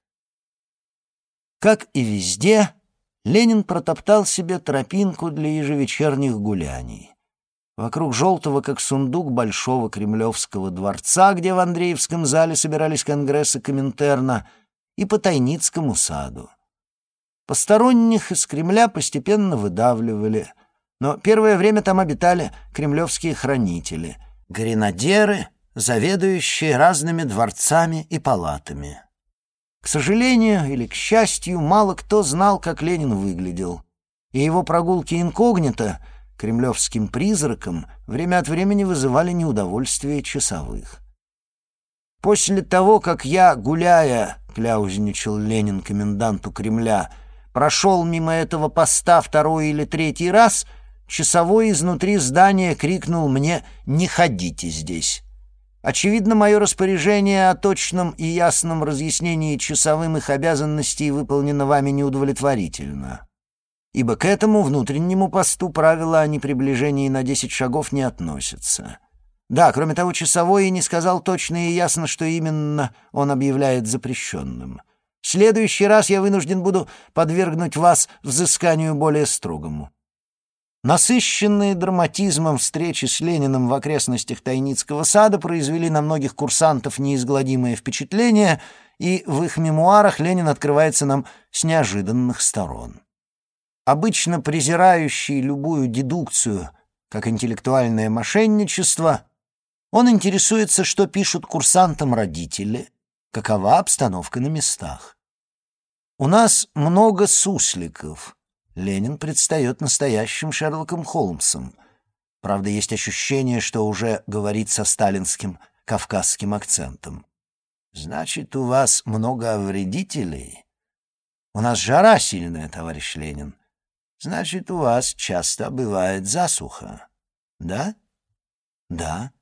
Как и везде, Ленин протоптал себе тропинку для ежевечерних гуляний вокруг желтого, как сундук, большого кремлевского дворца, где в Андреевском зале собирались конгрессы Коминтерна, и по Тайницкому саду. Посторонних из Кремля постепенно выдавливали, но первое время там обитали кремлевские хранители, гренадеры, заведующие разными дворцами и палатами. К сожалению или к счастью, мало кто знал, как Ленин выглядел, и его прогулки инкогнито — кремлевским призракам время от времени вызывали неудовольствие часовых. После того, как я, гуляя, кляузничал Ленин коменданту Кремля, прошел мимо этого поста второй или третий раз, часовой изнутри здания крикнул мне «Не ходите здесь». Очевидно, мое распоряжение о точном и ясном разъяснении часовым их обязанностей выполнено вами неудовлетворительно ибо к этому внутреннему посту правила о неприближении на десять шагов не относятся. Да, кроме того, часовой и не сказал точно и ясно, что именно он объявляет запрещенным. В следующий раз я вынужден буду подвергнуть вас взысканию более строгому. Насыщенные драматизмом встречи с Лениным в окрестностях Тайницкого сада произвели на многих курсантов неизгладимое впечатление, и в их мемуарах Ленин открывается нам с неожиданных сторон обычно презирающий любую дедукцию как интеллектуальное мошенничество, он интересуется, что пишут курсантам родители, какова обстановка на местах. У нас много сусликов. Ленин предстает настоящим Шерлоком Холмсом. Правда, есть ощущение, что уже говорит со сталинским кавказским акцентом. Значит, у вас много вредителей? У нас жара сильная, товарищ Ленин. Значит, у вас часто бывает засуха. Да? Да.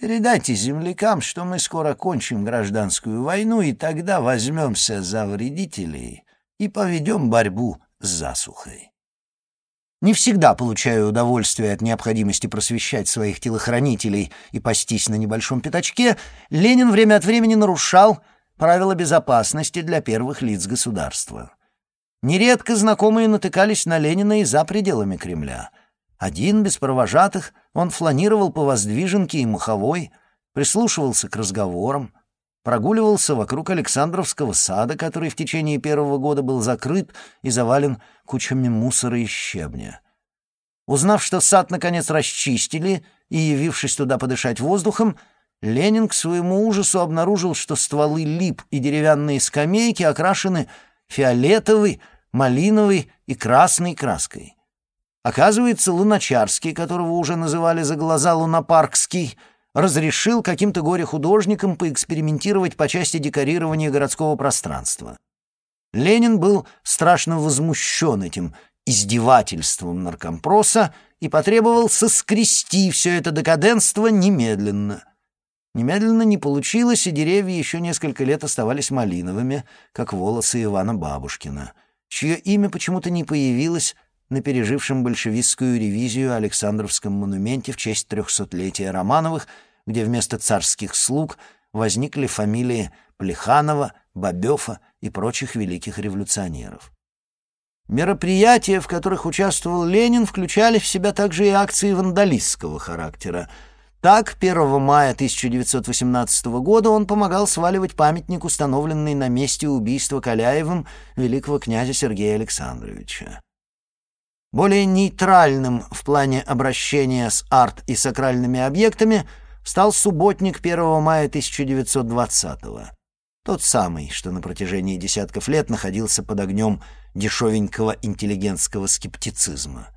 Передайте землякам, что мы скоро кончим гражданскую войну, и тогда возьмемся за вредителей и поведем борьбу с засухой. Не всегда получаю удовольствие от необходимости просвещать своих телохранителей и пастись на небольшом пятачке, Ленин время от времени нарушал правила безопасности для первых лиц государства. Нередко знакомые натыкались на Ленина и за пределами Кремля. Один, без провожатых, он фланировал по Воздвиженке и Маховой, прислушивался к разговорам, прогуливался вокруг Александровского сада, который в течение первого года был закрыт и завален кучами мусора и щебня. Узнав, что сад наконец расчистили, и явившись туда подышать воздухом, Ленин к своему ужасу обнаружил, что стволы лип и деревянные скамейки окрашены фиолетовой, малиновой и красной краской. Оказывается, Луначарский, которого уже называли за глаза Лунопаркский, разрешил каким-то горе-художникам поэкспериментировать по части декорирования городского пространства. Ленин был страшно возмущен этим издевательством наркомпроса и потребовал соскрести все это декаденство немедленно. Немедленно не получилось, и деревья еще несколько лет оставались малиновыми, как волосы Ивана Бабушкина, чье имя почему-то не появилось на пережившем большевистскую ревизию Александровском монументе в честь трехсотлетия Романовых, где вместо царских слуг возникли фамилии Плеханова, Бобёфа и прочих великих революционеров. Мероприятия, в которых участвовал Ленин, включали в себя также и акции вандалистского характера. Так, 1 мая 1918 года он помогал сваливать памятник, установленный на месте убийства Каляевым великого князя Сергея Александровича. Более нейтральным в плане обращения с арт и сакральными объектами стал субботник 1 мая 1920-го. Тот самый, что на протяжении десятков лет находился под огнем дешевенького интеллигентского скептицизма.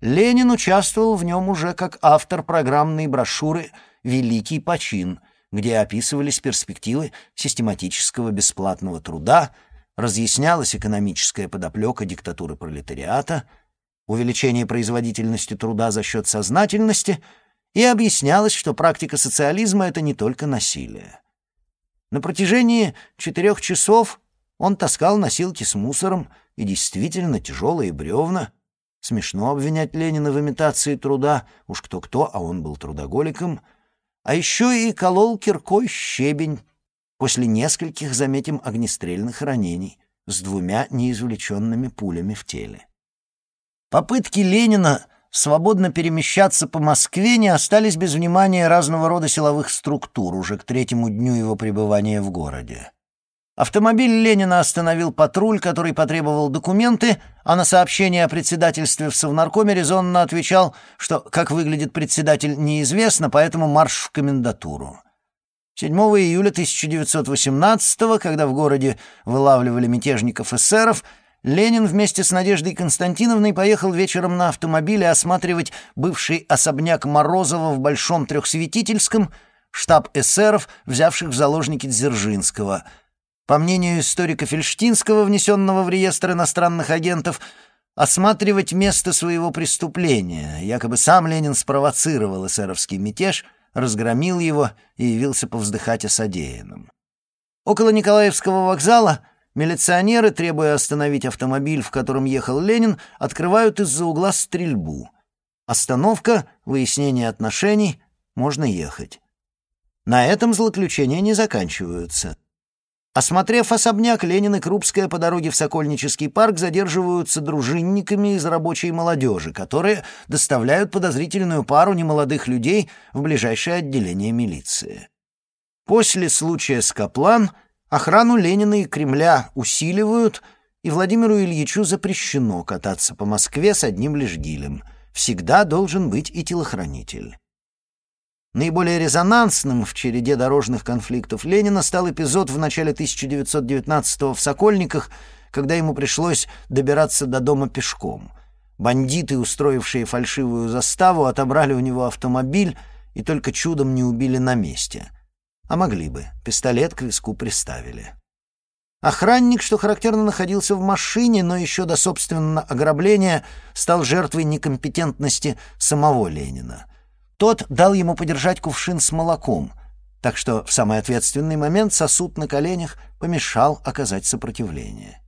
Ленин участвовал в нем уже как автор программной брошюры «Великий почин», где описывались перспективы систематического бесплатного труда — разъяснялась экономическая подоплека диктатуры пролетариата, увеличение производительности труда за счет сознательности и объяснялось, что практика социализма — это не только насилие. На протяжении четырех часов он таскал носилки с мусором и действительно тяжелые бревна. Смешно обвинять Ленина в имитации труда, уж кто-кто, а он был трудоголиком. А еще и колол киркой щебень, после нескольких, заметим, огнестрельных ранений с двумя неизвлеченными пулями в теле. Попытки Ленина свободно перемещаться по Москве не остались без внимания разного рода силовых структур уже к третьему дню его пребывания в городе. Автомобиль Ленина остановил патруль, который потребовал документы, а на сообщение о председательстве в Совнаркоме резонно отвечал, что как выглядит председатель неизвестно, поэтому марш в комендатуру. 7 июля 1918 когда в городе вылавливали мятежников-эсеров, Ленин вместе с Надеждой Константиновной поехал вечером на автомобиле осматривать бывший особняк Морозова в Большом Трехсветительском, штаб эсеров, взявших в заложники Дзержинского. По мнению историка Фельштинского, внесенного в реестр иностранных агентов, осматривать место своего преступления. Якобы сам Ленин спровоцировал эсеровский мятеж — разгромил его и явился повздыхать о содеянном. Около Николаевского вокзала милиционеры, требуя остановить автомобиль, в котором ехал Ленин, открывают из-за угла стрельбу. Остановка, выяснение отношений, можно ехать. На этом злоключения не заканчиваются. Осмотрев особняк, Ленин и Крупская по дороге в Сокольнический парк задерживаются дружинниками из рабочей молодежи, которые доставляют подозрительную пару немолодых людей в ближайшее отделение милиции. После случая с Каплан охрану Ленина и Кремля усиливают, и Владимиру Ильичу запрещено кататься по Москве с одним лишь гилем. Всегда должен быть и телохранитель. Наиболее резонансным в череде дорожных конфликтов Ленина стал эпизод в начале 1919-го в Сокольниках, когда ему пришлось добираться до дома пешком. Бандиты, устроившие фальшивую заставу, отобрали у него автомобиль и только чудом не убили на месте. А могли бы, пистолет к виску приставили. Охранник, что характерно, находился в машине, но еще до собственного ограбления стал жертвой некомпетентности самого Ленина — тот дал ему подержать кувшин с молоком, так что в самый ответственный момент сосуд на коленях помешал оказать сопротивление.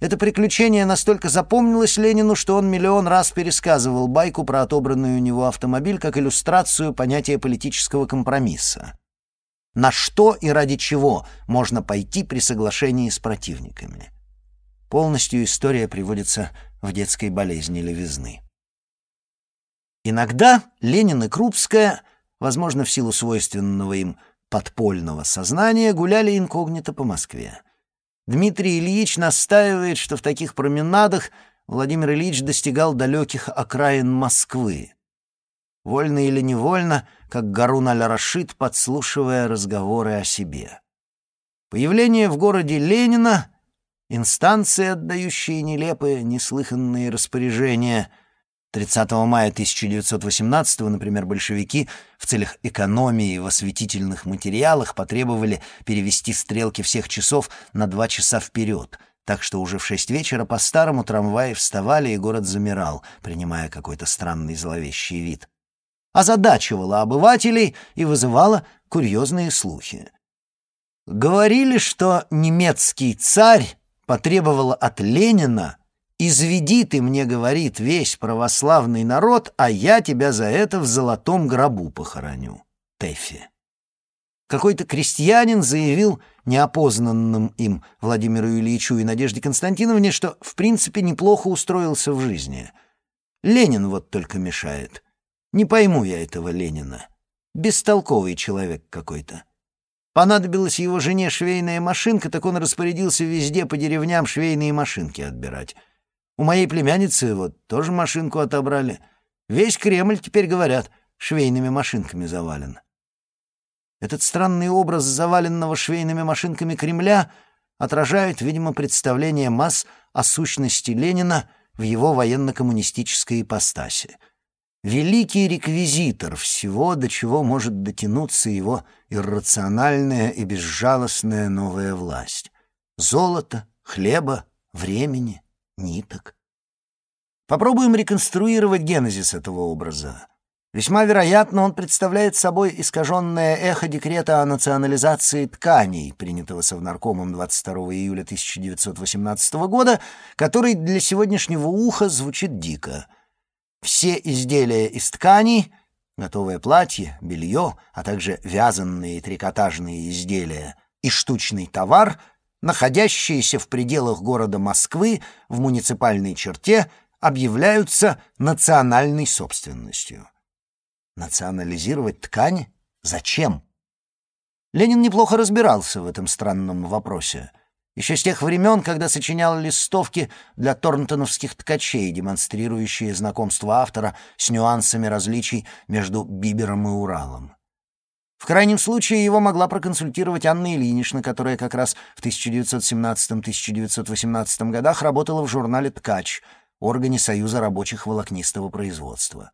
Это приключение настолько запомнилось Ленину, что он миллион раз пересказывал байку про отобранный у него автомобиль как иллюстрацию понятия политического компромисса. На что и ради чего можно пойти при соглашении с противниками. Полностью история приводится в детской болезни левизны. Иногда Ленин и Крупская, возможно, в силу свойственного им подпольного сознания, гуляли инкогнито по Москве. Дмитрий Ильич настаивает, что в таких променадах Владимир Ильич достигал далеких окраин Москвы. Вольно или невольно, как Гарун аль-Рашид, подслушивая разговоры о себе. Появление в городе Ленина, инстанции, отдающие нелепые, неслыханные распоряжения — 30 мая 1918 например, большевики в целях экономии в осветительных материалах потребовали перевести стрелки всех часов на два часа вперед, так что уже в шесть вечера по-старому трамваи вставали, и город замирал, принимая какой-то странный зловещий вид. Озадачивала обывателей и вызывала курьезные слухи. Говорили, что немецкий царь потребовал от Ленина «Изведи ты мне, — говорит, — весь православный народ, а я тебя за это в золотом гробу похороню». Тэфи. Какой-то крестьянин заявил неопознанным им Владимиру Ильичу и Надежде Константиновне, что в принципе неплохо устроился в жизни. Ленин вот только мешает. Не пойму я этого Ленина. Бестолковый человек какой-то. Понадобилась его жене швейная машинка, так он распорядился везде по деревням швейные машинки отбирать. У моей племянницы вот тоже машинку отобрали. Весь Кремль, теперь говорят, швейными машинками завален. Этот странный образ заваленного швейными машинками Кремля отражает, видимо, представление масс о сущности Ленина в его военно-коммунистической ипостаси. Великий реквизитор всего, до чего может дотянуться его иррациональная и безжалостная новая власть. Золото, хлеба, времени — ниток. Попробуем реконструировать генезис этого образа. Весьма вероятно, он представляет собой искаженное эхо декрета о национализации тканей, принятого Совнаркомом 22 июля 1918 года, который для сегодняшнего уха звучит дико. Все изделия из тканей, готовое платье, белье, а также вязанные трикотажные изделия и штучный товар находящиеся в пределах города Москвы в муниципальной черте, объявляются национальной собственностью. Национализировать ткань? Зачем? Ленин неплохо разбирался в этом странном вопросе. Еще с тех времен, когда сочинял листовки для торнтоновских ткачей, демонстрирующие знакомство автора с нюансами различий между Бибером и Уралом. В крайнем случае его могла проконсультировать Анна Ильинична, которая как раз в 1917-1918 годах работала в журнале «Ткач», органе Союза рабочих волокнистого производства.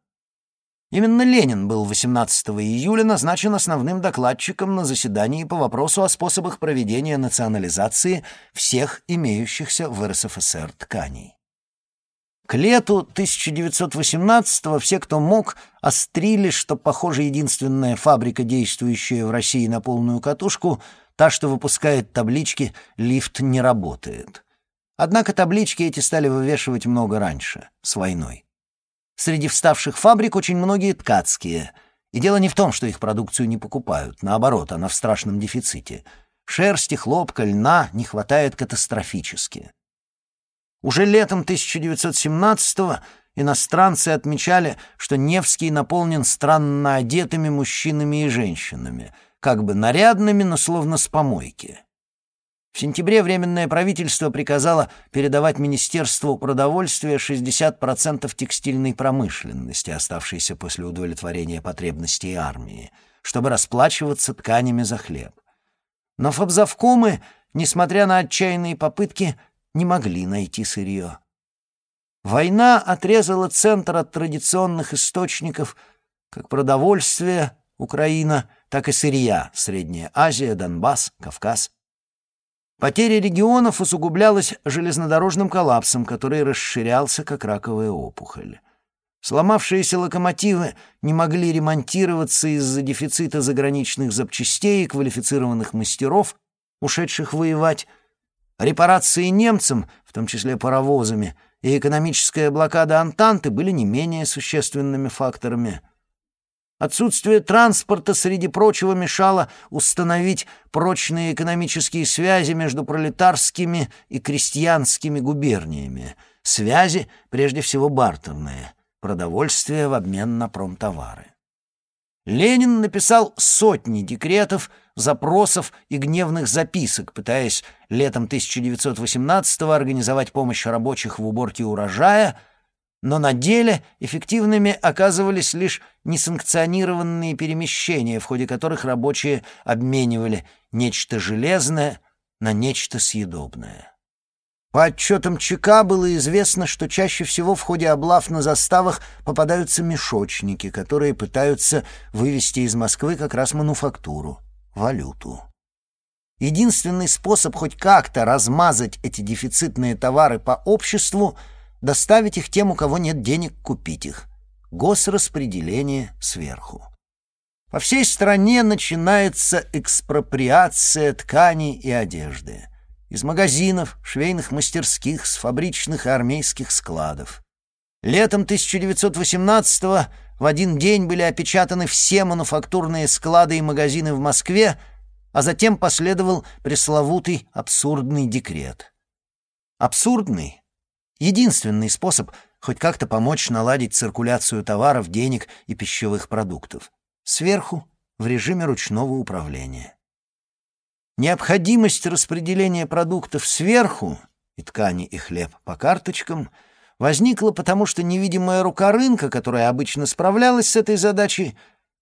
Именно Ленин был 18 июля назначен основным докладчиком на заседании по вопросу о способах проведения национализации всех имеющихся в РСФСР тканей. К лету 1918-го все, кто мог, острили, что, похоже, единственная фабрика, действующая в России на полную катушку, та, что выпускает таблички «Лифт не работает». Однако таблички эти стали вывешивать много раньше, с войной. Среди вставших фабрик очень многие ткацкие. И дело не в том, что их продукцию не покупают. Наоборот, она в страшном дефиците. Шерсти, хлопка, льна не хватает катастрофически. Уже летом 1917-го иностранцы отмечали, что Невский наполнен странно одетыми мужчинами и женщинами, как бы нарядными, но словно с помойки. В сентябре Временное правительство приказало передавать Министерству продовольствия 60% текстильной промышленности, оставшейся после удовлетворения потребностей армии, чтобы расплачиваться тканями за хлеб. Но фабзавкомы, несмотря на отчаянные попытки, не могли найти сырье. Война отрезала центр от традиционных источников, как продовольствие, Украина, так и сырья, Средняя Азия, Донбасс, Кавказ. Потеря регионов усугублялась железнодорожным коллапсом, который расширялся как раковая опухоль. Сломавшиеся локомотивы не могли ремонтироваться из-за дефицита заграничных запчастей и квалифицированных мастеров, ушедших воевать. Репарации немцам, в том числе паровозами, и экономическая блокада Антанты были не менее существенными факторами — Отсутствие транспорта, среди прочего, мешало установить прочные экономические связи между пролетарскими и крестьянскими губерниями. Связи, прежде всего, бартерные. Продовольствие в обмен на промтовары. Ленин написал сотни декретов, запросов и гневных записок, пытаясь летом 1918-го организовать помощь рабочих в уборке урожая — но на деле эффективными оказывались лишь несанкционированные перемещения, в ходе которых рабочие обменивали нечто железное на нечто съедобное. По отчетам ЧК было известно, что чаще всего в ходе облав на заставах попадаются мешочники, которые пытаются вывести из Москвы как раз мануфактуру, валюту. Единственный способ хоть как-то размазать эти дефицитные товары по обществу — доставить их тем, у кого нет денег купить их. Госраспределение сверху. По всей стране начинается экспроприация тканей и одежды. Из магазинов, швейных мастерских, с фабричных и армейских складов. Летом 1918-го в один день были опечатаны все мануфактурные склады и магазины в Москве, а затем последовал пресловутый абсурдный декрет. Абсурдный, Единственный способ хоть как-то помочь наладить циркуляцию товаров, денег и пищевых продуктов. Сверху, в режиме ручного управления. Необходимость распределения продуктов сверху, и ткани, и хлеб по карточкам, возникла потому, что невидимая рука рынка, которая обычно справлялась с этой задачей,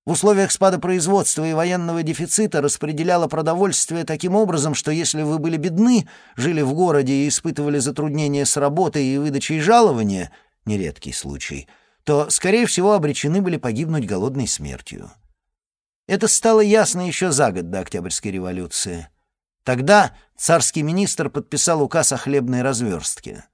в условиях спада производства и военного дефицита распределяла продовольствие таким образом, что если вы были бедны, жили в городе и испытывали затруднения с работой и выдачей жалования, нередкий случай, то, скорее всего, обречены были погибнуть голодной смертью. Это стало ясно еще за год до Октябрьской революции. Тогда царский министр подписал указ о хлебной разверстке.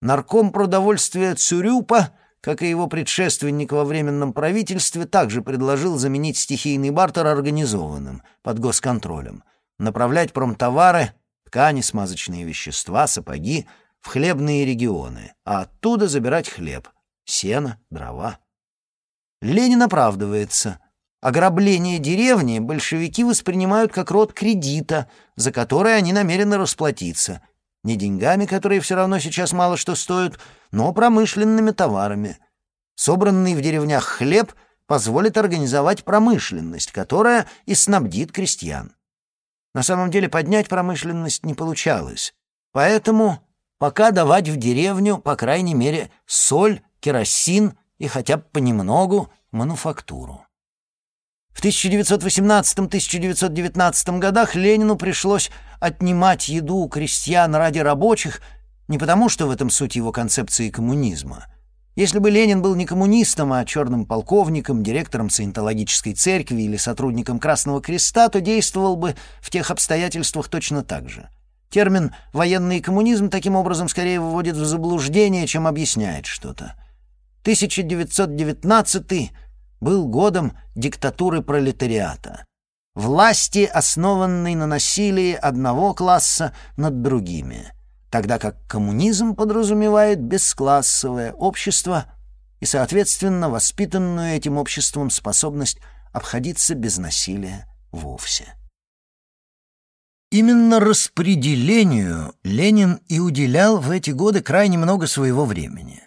Нарком продовольствия Цюрюпа — как и его предшественник во Временном правительстве, также предложил заменить стихийный бартер организованным, под госконтролем, направлять промтовары, ткани, смазочные вещества, сапоги в хлебные регионы, а оттуда забирать хлеб, сено, дрова. Ленин оправдывается. Ограбление деревни большевики воспринимают как род кредита, за который они намерены расплатиться — не деньгами, которые все равно сейчас мало что стоят, но промышленными товарами. Собранный в деревнях хлеб позволит организовать промышленность, которая и снабдит крестьян. На самом деле поднять промышленность не получалось. Поэтому пока давать в деревню, по крайней мере, соль, керосин и хотя бы понемногу мануфактуру. В 1918-1919 годах Ленину пришлось отнимать еду у крестьян ради рабочих не потому, что в этом суть его концепции коммунизма. Если бы Ленин был не коммунистом, а черным полковником, директором саентологической церкви или сотрудником Красного Креста, то действовал бы в тех обстоятельствах точно так же. Термин «военный коммунизм» таким образом скорее выводит в заблуждение, чем объясняет что-то. 1919 был годом диктатуры пролетариата, власти, основанной на насилии одного класса над другими, тогда как коммунизм подразумевает бесклассовое общество и, соответственно, воспитанную этим обществом способность обходиться без насилия вовсе. Именно распределению Ленин и уделял в эти годы крайне много своего времени.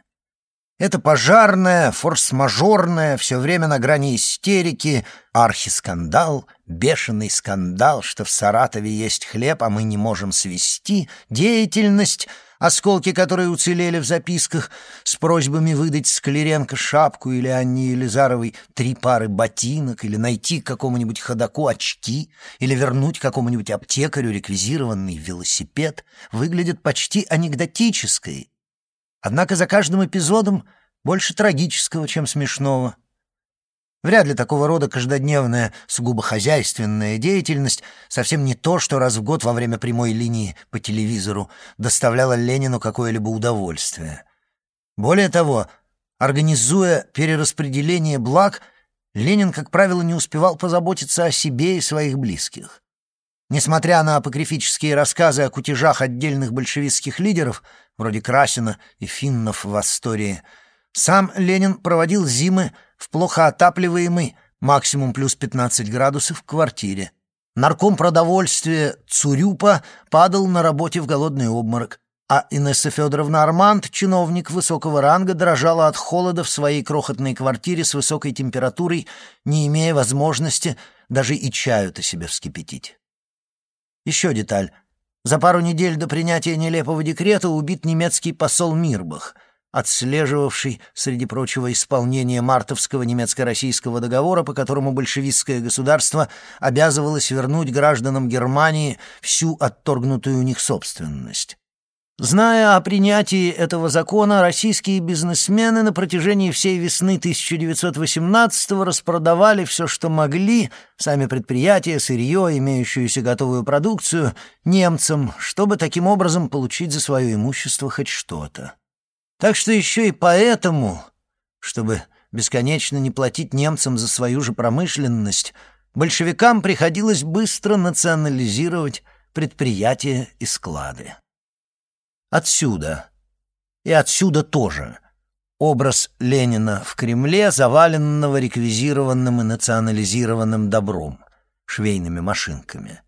Это пожарная, форс-мажорная, все время на грани истерики, архискандал, бешеный скандал, что в Саратове есть хлеб, а мы не можем свести, деятельность, осколки которой уцелели в записках, с просьбами выдать Скляренко шапку или Анне Елизаровой три пары ботинок, или найти какому-нибудь ходаку очки, или вернуть какому-нибудь аптекарю реквизированный велосипед, выглядит почти анекдотической. Однако за каждым эпизодом больше трагического, чем смешного. Вряд ли такого рода каждодневная, сугубо хозяйственная деятельность совсем не то, что раз в год во время прямой линии по телевизору доставляла Ленину какое-либо удовольствие. Более того, организуя перераспределение благ, Ленин, как правило, не успевал позаботиться о себе и своих близких. Несмотря на апокрифические рассказы о кутежах отдельных большевистских лидеров, вроде Красина и Финнов в Астории, сам Ленин проводил зимы в плохо отапливаемой, максимум плюс 15 градусов, квартире. Нарком продовольствия Цурюпа падал на работе в голодный обморок, а Инесса Федоровна Арманд, чиновник высокого ранга, дрожала от холода в своей крохотной квартире с высокой температурой, не имея возможности даже и чаю-то себе вскипятить. Еще деталь. За пару недель до принятия нелепого декрета убит немецкий посол Мирбах — отслеживавший, среди прочего, исполнение мартовского немецко-российского договора, по которому большевистское государство обязывалось вернуть гражданам Германии всю отторгнутую у них собственность. Зная о принятии этого закона, российские бизнесмены на протяжении всей весны 1918-го распродавали все, что могли, сами предприятия, сырье, имеющуюся готовую продукцию, немцам, чтобы таким образом получить за свое имущество хоть что-то. Так что еще и поэтому, чтобы бесконечно не платить немцам за свою же промышленность, большевикам приходилось быстро национализировать предприятия и склады. Отсюда, и отсюда тоже, образ Ленина в Кремле, заваленного реквизированным и национализированным добром, швейными машинками —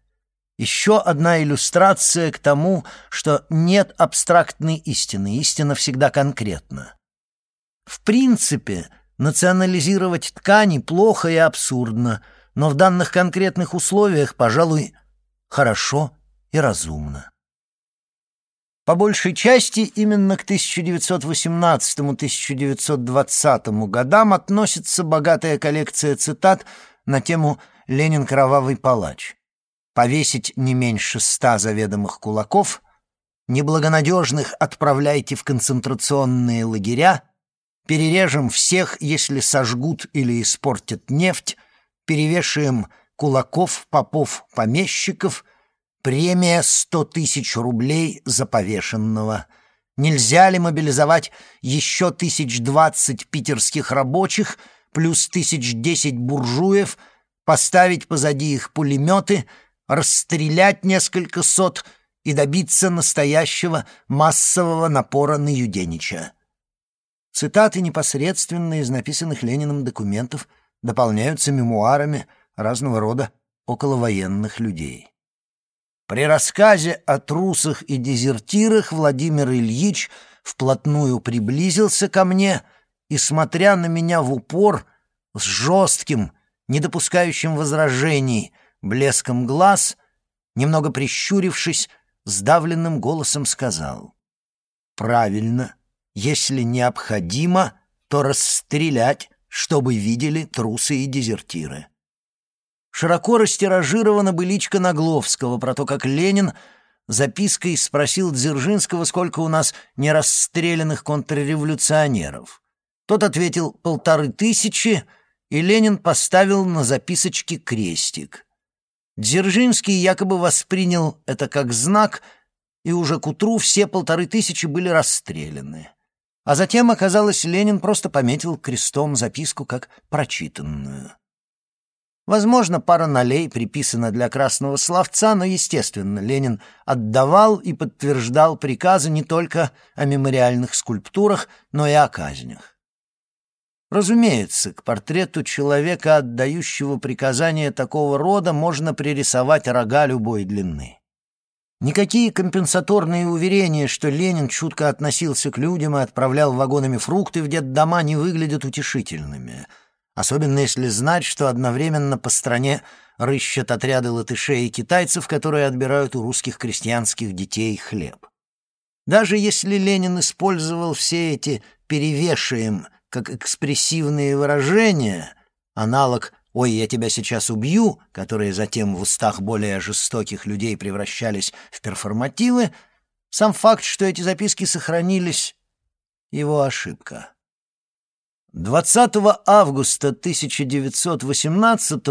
еще одна иллюстрация к тому, что нет абстрактной истины, истина всегда конкретна. В принципе, национализировать ткани плохо и абсурдно, но в данных конкретных условиях, пожалуй, хорошо и разумно. По большей части именно к 1918-1920 годам относится богатая коллекция цитат на тему «Ленин — кровавый палач» повесить не меньше ста заведомых кулаков, неблагонадежных отправляйте в концентрационные лагеря, перережем всех, если сожгут или испортят нефть, перевешаем кулаков, попов, помещиков, премия сто тысяч рублей за повешенного. Нельзя ли мобилизовать еще тысяч двадцать питерских рабочих плюс тысяч десять буржуев, поставить позади их пулеметы — расстрелять несколько сот и добиться настоящего массового напора на Юденича. Цитаты непосредственно из написанных Лениным документов дополняются мемуарами разного рода околовоенных людей. При рассказе о трусах и дезертирах Владимир Ильич вплотную приблизился ко мне и, смотря на меня в упор, с жестким, не допускающим возражений, блеском глаз, немного прищурившись, сдавленным голосом сказал. «Правильно. Если необходимо, то расстрелять, чтобы видели трусы и дезертиры». Широко растиражирована быличка Нагловского про то, как Ленин запиской спросил Дзержинского, сколько у нас нерасстрелянных контрреволюционеров. Тот ответил «полторы тысячи», и Ленин поставил на записочке крестик. Дзержинский якобы воспринял это как знак, и уже к утру все полторы тысячи были расстреляны. А затем, оказалось, Ленин просто пометил крестом записку как прочитанную. Возможно, пара налей приписана для красного словца, но, естественно, Ленин отдавал и подтверждал приказы не только о мемориальных скульптурах, но и о казнях. Разумеется, к портрету человека, отдающего приказания такого рода, можно пририсовать рога любой длины. Никакие компенсаторные уверения, что Ленин чутко относился к людям и отправлял вагонами фрукты в детдома, не выглядят утешительными, особенно если знать, что одновременно по стране рыщут отряды латышей и китайцев, которые отбирают у русских крестьянских детей хлеб. Даже если Ленин использовал все эти «перевешаем» как экспрессивные выражения, аналог «Ой, я тебя сейчас убью», которые затем в устах более жестоких людей превращались в перформативы, сам факт, что эти записки сохранились, — его ошибка. 20 августа 1918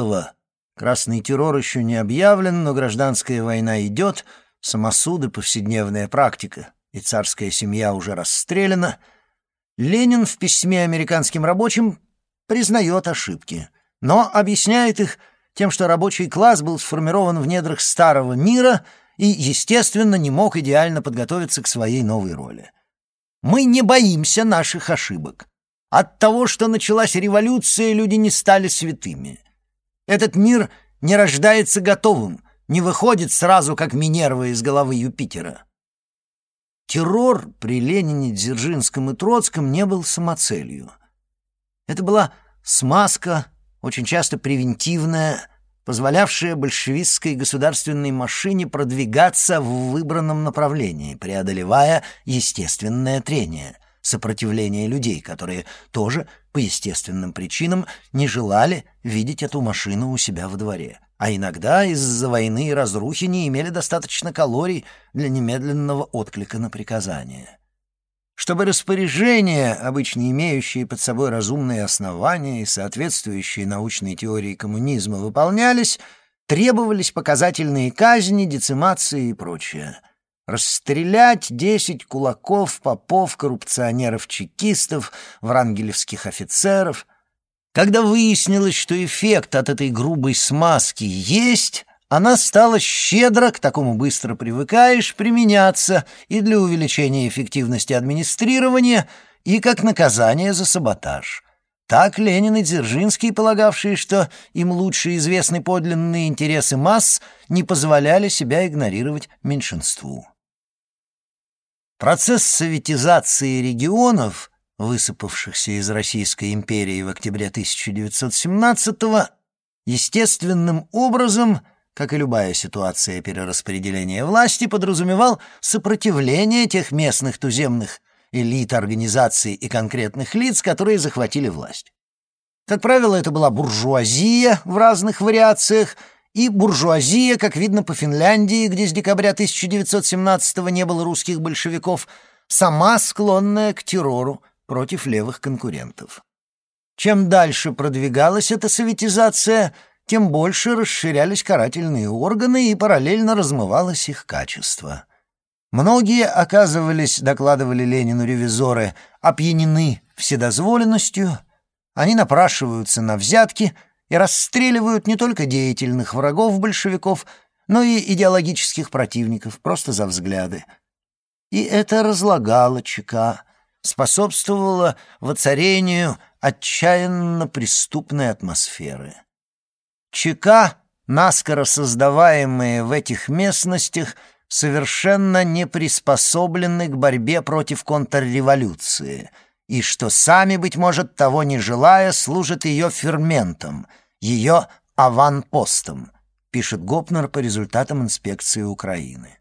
красный террор еще не объявлен, но гражданская война идет, самосуды — повседневная практика, и царская семья уже расстреляна, Ленин в письме американским рабочим признает ошибки — но объясняет их тем, что рабочий класс был сформирован в недрах старого мира и, естественно, не мог идеально подготовиться к своей новой роли. Мы не боимся наших ошибок. От того, что началась революция, люди не стали святыми. Этот мир не рождается готовым, не выходит сразу, как Минерва из головы Юпитера. Террор при Ленине, Дзержинском и Троцком не был самоцелью. Это была смазка очень часто превентивная, позволявшая большевистской государственной машине продвигаться в выбранном направлении, преодолевая естественное трение, сопротивление людей, которые тоже по естественным причинам не желали видеть эту машину у себя во дворе, а иногда из-за войны и разрухи не имели достаточно калорий для немедленного отклика на приказания. Чтобы распоряжения, обычно имеющие под собой разумные основания и соответствующие научной теории коммунизма, выполнялись, требовались показательные казни, децимации и прочее. Расстрелять десять кулаков, попов, коррупционеров-чекистов, врангелевских офицеров. Когда выяснилось, что эффект от этой грубой смазки есть, она стала щедро, к такому быстро привыкаешь, применяться и для увеличения эффективности администрирования, и как наказание за саботаж. Так Ленин и Дзержинский, полагавшие, что им лучше известны подлинные интересы масс, не позволяли себя игнорировать меньшинству. Процесс советизации регионов, высыпавшихся из Российской империи в октябре 1917-го, естественным образом – как и любая ситуация перераспределения власти, подразумевал сопротивление тех местных туземных элит, организаций и конкретных лиц, которые захватили власть. Как правило, это была буржуазия в разных вариациях, и буржуазия, как видно по Финляндии, где с декабря 1917-го не было русских большевиков, сама склонная к террору против левых конкурентов. Чем дальше продвигалась эта советизация — тем больше расширялись карательные органы и параллельно размывалось их качество. Многие оказывались, докладывали Ленину ревизоры, опьянены вседозволенностью, они напрашиваются на взятки и расстреливают не только деятельных врагов большевиков, но и идеологических противников просто за взгляды. И это разлагало ЧК, способствовало воцарению отчаянно преступной атмосферы. ЧК, наскоро создаваемые в этих местностях, совершенно не приспособлены к борьбе против контрреволюции, и что сами, быть может, того не желая, служат ее ферментом, ее аванпостом, пишет Гопнер по результатам инспекции Украины.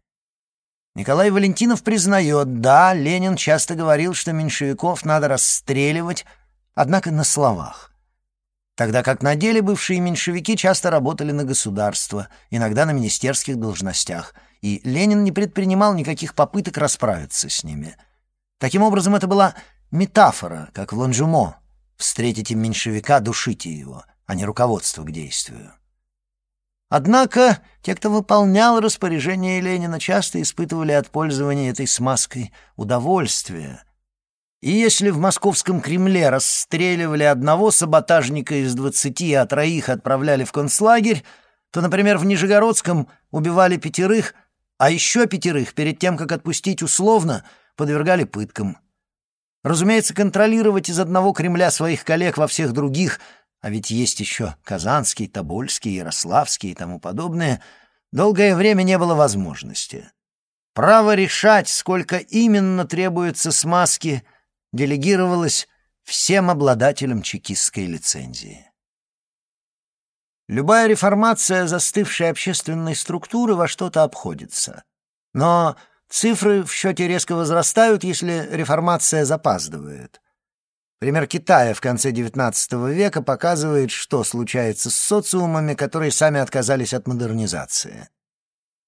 Николай Валентинов признает, да, Ленин часто говорил, что меньшевиков надо расстреливать, однако на словах тогда как на деле бывшие меньшевики часто работали на государство, иногда на министерских должностях, и Ленин не предпринимал никаких попыток расправиться с ними. Таким образом, это была метафора, как в Ланжумо. Встретите меньшевика, душите его, а не руководство к действию. Однако те, кто выполнял распоряжение Ленина, часто испытывали от пользования этой смазкой удовольствие — и если в московском Кремле расстреливали одного саботажника из двадцати, а троих отправляли в концлагерь, то, например, в Нижегородском убивали пятерых, а еще пятерых перед тем, как отпустить условно, подвергали пыткам. Разумеется, контролировать из одного Кремля своих коллег во всех других, а ведь есть еще Казанский, Тобольский, Ярославский и тому подобное, долгое время не было возможности. Право решать, сколько именно требуется смазки — делегировалось всем обладателям чекистской лицензии. Любая реформация застывшей общественной структуры во что-то обходится. Но цифры в счете резко возрастают, если реформация запаздывает. Пример Китая в конце XIX века показывает, что случается с социумами, которые сами отказались от модернизации.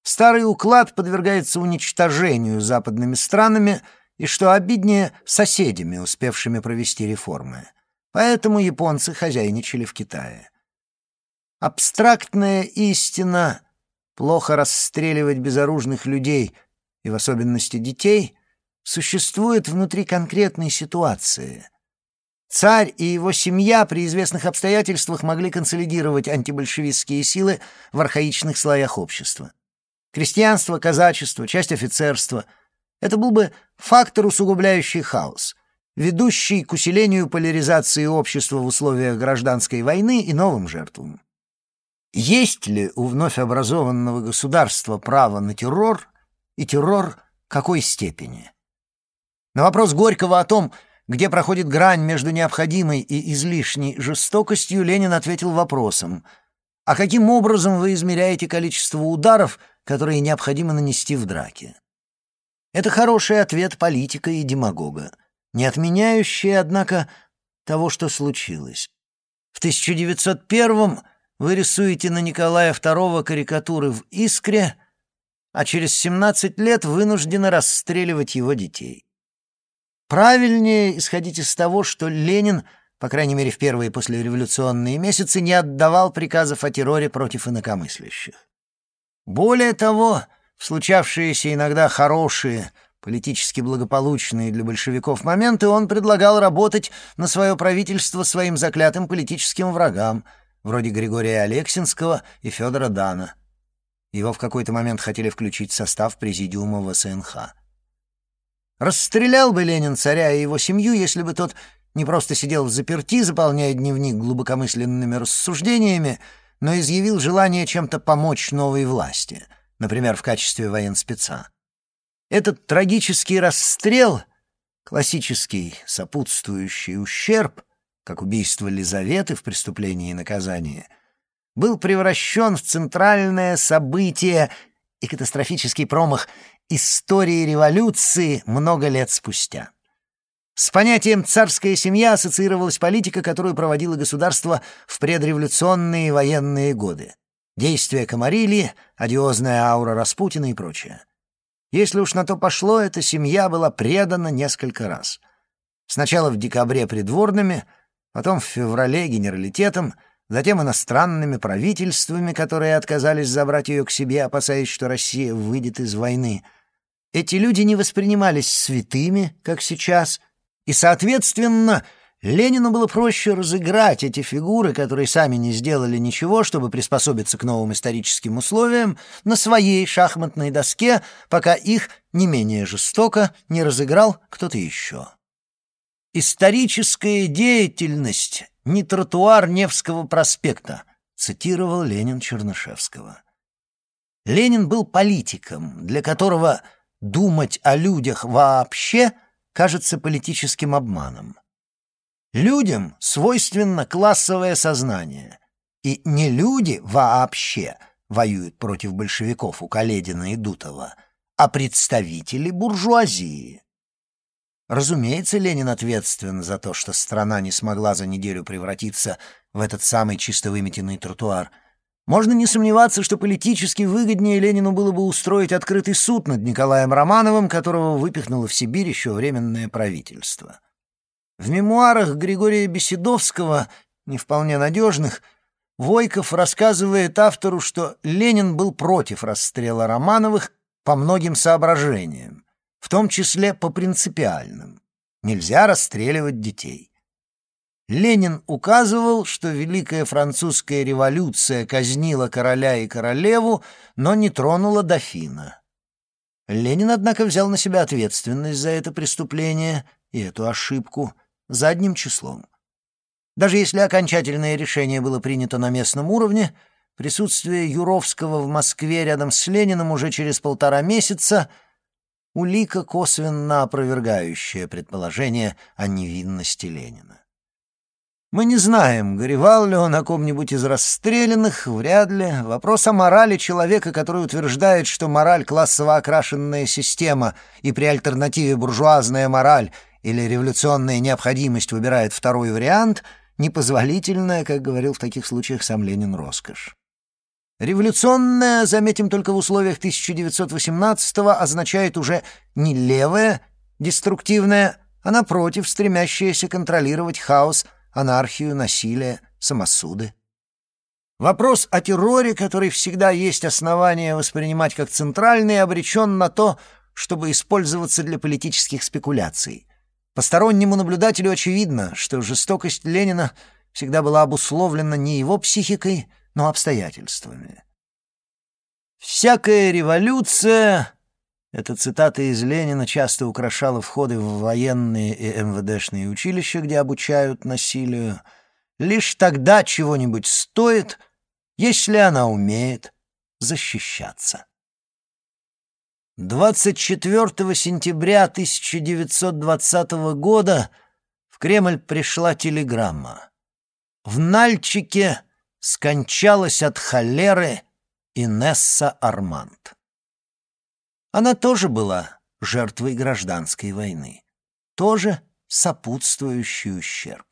Старый уклад подвергается уничтожению западными странами и, что обиднее, соседями, успевшими провести реформы. Поэтому японцы хозяйничали в Китае. Абстрактная истина плохо расстреливать безоружных людей и в особенности детей существует внутри конкретной ситуации. Царь и его семья при известных обстоятельствах могли консолидировать антибольшевистские силы в архаичных слоях общества. Крестьянство, казачество, часть офицерства — это был бы фактор, усугубляющий хаос, ведущий к усилению поляризации общества в условиях гражданской войны и новым жертвам. Есть ли у вновь образованного государства право на террор, и террор какой степени? На вопрос Горького о том, где проходит грань между необходимой и излишней жестокостью, Ленин ответил вопросом — а каким образом вы измеряете количество ударов, которые необходимо нанести в драке? Это хороший ответ политика и демагога, не отменяющий, однако, того, что случилось. В 1901-м вы рисуете на Николая II карикатуры в «Искре», а через 17 лет вынуждены расстреливать его детей. Правильнее исходить из того, что Ленин — по крайней мере в первые послереволюционные месяцы, не отдавал приказов о терроре против инакомыслящих. Более того, в случавшиеся иногда хорошие, политически благополучные для большевиков моменты, он предлагал работать на свое правительство своим заклятым политическим врагам, вроде Григория Алексинского и Федора Дана. Его в какой-то момент хотели включить в состав президиума ВСНХ. Расстрелял бы Ленин царя и его семью, если бы тот не просто сидел в заперти, заполняя дневник глубокомысленными рассуждениями, но изъявил желание чем-то помочь новой власти, например, в качестве военспеца. Этот трагический расстрел, классический сопутствующий ущерб, как убийство Лизаветы в «Преступлении и наказании», был превращен в центральное событие и катастрофический промах истории революции много лет спустя. С понятием «царская семья» ассоциировалась политика, которую проводило государство в предреволюционные военные годы. Действия Камарили, одиозная аура Распутина и прочее. Если уж на то пошло, эта семья была предана несколько раз. Сначала в декабре придворными, потом в феврале генералитетом, затем иностранными правительствами, которые отказались забрать ее к себе, опасаясь, что Россия выйдет из войны. Эти люди не воспринимались святыми, как сейчас — и, соответственно, Ленину было проще разыграть эти фигуры, которые сами не сделали ничего, чтобы приспособиться к новым историческим условиям, на своей шахматной доске, пока их не менее жестоко не разыграл кто-то еще. «Историческая деятельность — не тротуар Невского проспекта», цитировал Ленин Чернышевского. Ленин был политиком, для которого думать о людях вообще — кажется политическим обманом. Людям свойственно классовое сознание, и не люди вообще воюют против большевиков у Каледина и Дутова, а представители буржуазии. Разумеется, Ленин ответственен за то, что страна не смогла за неделю превратиться в этот самый чисто выметенный тротуар — можно не сомневаться, что политически выгоднее Ленину было бы устроить открытый суд над Николаем Романовым, которого выпихнуло в Сибирь еще временное правительство. В мемуарах Григория Беседовского, не вполне надежных, Войков рассказывает автору, что Ленин был против расстрела Романовых по многим соображениям, в том числе по принципиальным. Нельзя расстреливать детей. Ленин указывал, что Великая Французская революция казнила короля и королеву, но не тронула дофина. Ленин, однако, взял на себя ответственность за это преступление и эту ошибку задним числом. Даже если окончательное решение было принято на местном уровне, присутствие Юровского в Москве рядом с Лениным уже через полтора месяца — улика, косвенно опровергающая предположение о невинности Ленина. Мы не знаем, горевал ли он о ком-нибудь из расстрелянных, вряд ли. Вопрос о морали человека, который утверждает, что мораль — классово окрашенная система, и при альтернативе буржуазная мораль или революционная необходимость выбирает второй вариант, непозволительная, как говорил в таких случаях сам Ленин, роскошь. Революционная, заметим только в условиях 1918-го, означает уже не левое, деструктивное, а напротив, стремящееся контролировать хаос — анархию, насилие, самосуды. Вопрос о терроре, который всегда есть основания воспринимать как центральный, обречен на то, чтобы использоваться для политических спекуляций. Постороннему наблюдателю очевидно, что жестокость Ленина всегда была обусловлена не его психикой, но обстоятельствами. «Всякая революция эта цитата из Ленина часто украшала входы в военные и МВДшные училища, где обучают насилию. Лишь тогда чего-нибудь стоит, если она умеет защищаться. 24 сентября 1920 года в Кремль пришла телеграмма. В Нальчике скончалась от холеры Инесса Арманд. Она тоже была жертвой гражданской войны, тоже сопутствующий ущерб.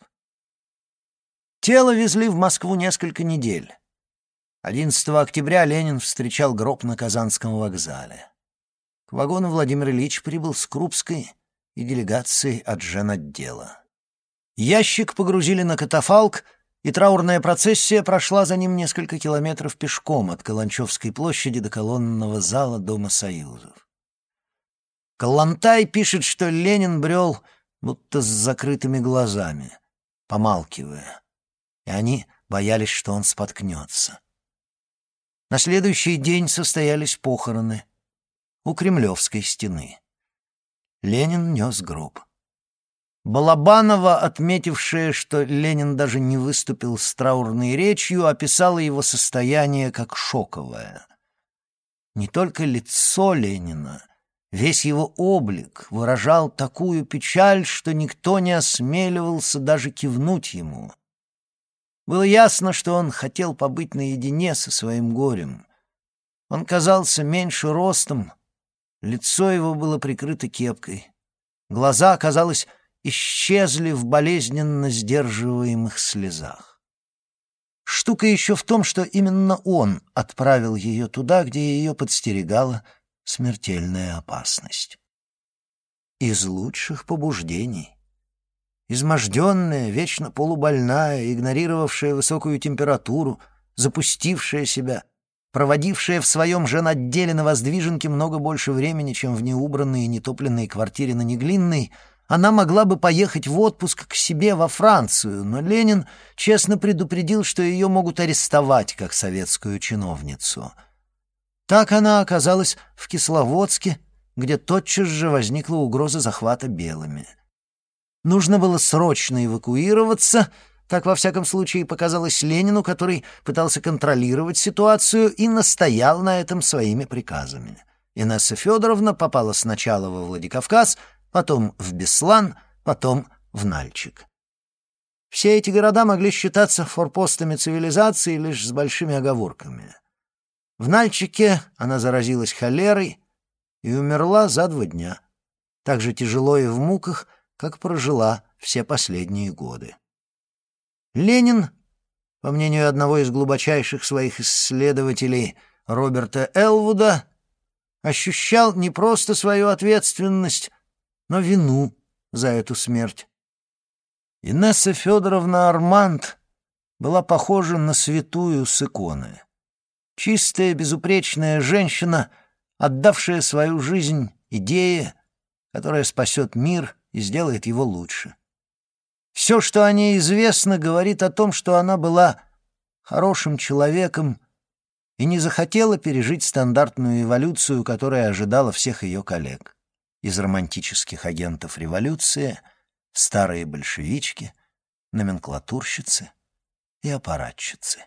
Тело везли в Москву несколько недель. 11 октября Ленин встречал гроб на Казанском вокзале. К вагону Владимир Ильич прибыл с Крупской и делегацией от женотдела. Ящик погрузили на катафалк, и траурная процессия прошла за ним несколько километров пешком от Каланчевской площади до колоннного зала Дома Союзов. Калантай пишет, что Ленин брел будто с закрытыми глазами, помалкивая, и они боялись, что он споткнется. На следующий день состоялись похороны у Кремлевской стены. Ленин нес гроб. Балабанова, отметившая, что Ленин даже не выступил с траурной речью, описала его состояние как шоковое. Не только лицо Ленина, весь его облик выражал такую печаль, что никто не осмеливался даже кивнуть ему. Было ясно, что он хотел побыть наедине со своим горем. Он казался меньше ростом, лицо его было прикрыто кепкой. Глаза, казалось, исчезли в болезненно сдерживаемых слезах. Штука еще в том, что именно он отправил ее туда, где ее подстерегала смертельная опасность. Из лучших побуждений. Изможденная, вечно полубольная, игнорировавшая высокую температуру, запустившая себя, проводившая в своем женотделе на воздвиженке много больше времени, чем в неубранной и нетопленной квартире на Неглинной — она могла бы поехать в отпуск к себе во Францию, но Ленин честно предупредил, что ее могут арестовать как советскую чиновницу. Так она оказалась в Кисловодске, где тотчас же возникла угроза захвата белыми. Нужно было срочно эвакуироваться, так во всяком случае показалось Ленину, который пытался контролировать ситуацию и настоял на этом своими приказами. Инесса Федоровна попала сначала во Владикавказ, потом в Беслан, потом в Нальчик. Все эти города могли считаться форпостами цивилизации лишь с большими оговорками. В Нальчике она заразилась холерой и умерла за два дня, так же тяжело и в муках, как прожила все последние годы. Ленин, по мнению одного из глубочайших своих исследователей Роберта Элвуда, ощущал не просто свою ответственность, но вину за эту смерть. Инесса Федоровна Арманд была похожа на святую с иконы. Чистая, безупречная женщина, отдавшая свою жизнь идее, которая спасет мир и сделает его лучше. Все, что о ней известно, говорит о том, что она была хорошим человеком и не захотела пережить стандартную эволюцию, которая ожидала всех ее коллег из романтических агентов революции старые большевички, номенклатурщицы и аппаратчицы.